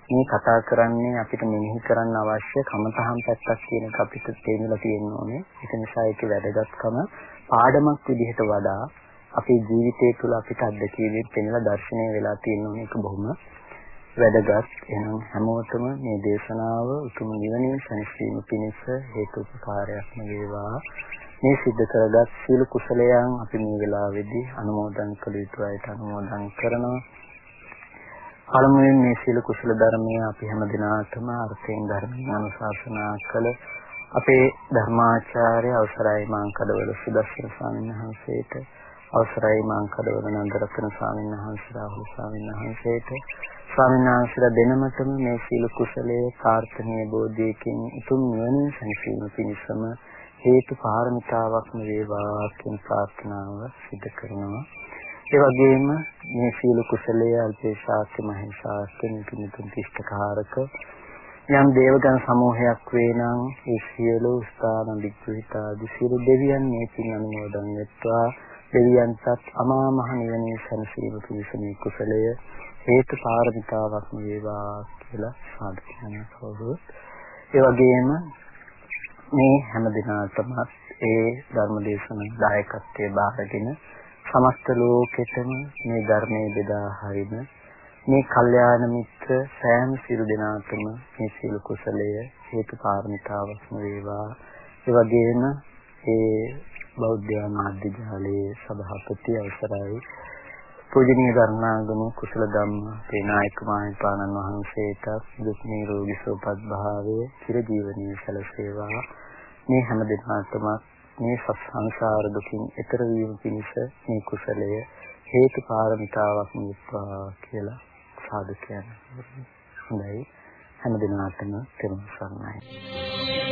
මේ කතා කරන්නේ අපිට මෙනෙහි කරන්න අවශ්‍ය කමතහම් පැත්තක් කියන එක අපිට තේරෙලා තියෙන්න ඕනේ. ඒක නිසා ඒකේ වැදගත්කම පාඩමක් විදිහට වඩා අපේ ජීවිතය තුළ අපිට අත්දැකීමෙන් පෙනෙලා දර්ශනය වෙලා තියෙන එක බොහොම වැදගත්. එහෙනම් හැමෝටම මේ දේශනාව උතුම් නිවනින් සැනසීම පිණිස හේතු උපකාරයක්ම වේවා. මේ සිද්ධ කරගත් සීල කුසලයන් අපි මේ වෙලාවේදී අනුමෝදන් කළ යුතු අයට අනුමෝදන් කරනවා. පළමුවෙන් මේ සීල කුසල ධර්මය අපි හැම දිනාටම අර්ථයෙන් ධර්මයෙන් අනුශාසනා කළ අපේ ධර්මාචාර්ය අවසරයි මාංකඩවල සුදස්සන ස්වාමීන් වහන්සේට අවසරයි මාංකඩවල නන්දරත්න ස්වාමීන් වහන්සේ රාහුල ස්වාමීන් වහන්සේට ස්වාමීන් වහන්සේලා දෙනමතම මේ සීල කුසලයේ ප්‍රාර්ථනීය බෝධියකින් උතුම් නිවන සැනසීම පිණිසම හේතු පාරමිතාවක්ම වේවා කියන ප්‍රාර්ථනාව සිදු කරනවා. ඒ වගේම මේ සීල කුසලයේ අල්පේ ශාස්ත්‍ර මහේ ශාස්ත්‍ර නිපිනුතුන් තිෂ්ඨකාරක යම් දේවගණ සමූහයක් වේ නම් ඒ සියලු ස්ථාන දික්විතාදි සියලු දෙවියන් මේ පින් අනුමෝදන් වෙත්වා දෙවියන්ටත් අමා මහ නිවනේ සැනසීම පිණිස මේ කුසලය හේතු පාරමිතාවක් වේවා කියලා සාදු කියනවා කවුරුත්. ඒ වගේම මේ හැම දිනකටම ඒ ධර්මදේශන දායකත්වයේ බාරගෙන සමස්ත ලෝකෙටම මේ ධර්මයේ බෙදා හරින මේ කල්යාණ මිත්‍ර සෑම සියලු දෙනාටම මේ සීල කුසලය හේතු කාරණතාවක් වේවා. ඒ වගේම ඒ බෞද්ධ ආමාද්‍ය ජාලයේ සභාපති අවසරයි. පූජනීය ධර්මාගම කුසල ධම්ම තේනායක මහින්පාණන් වහන්සේට දුක් නිරෝගී සුවපත් භාවයේ චිර ජීවනයේ සැලසේවා මේ හැම දිනකටම මේ සංසාර දුකින් එතර වීම පිණිස මේ කුසලය හේතු පාරමිතාවක් වේවා කියලා සාදු කියනවා. හොඳයි. හැම දිනකටම තෙරුවන් සරණයි.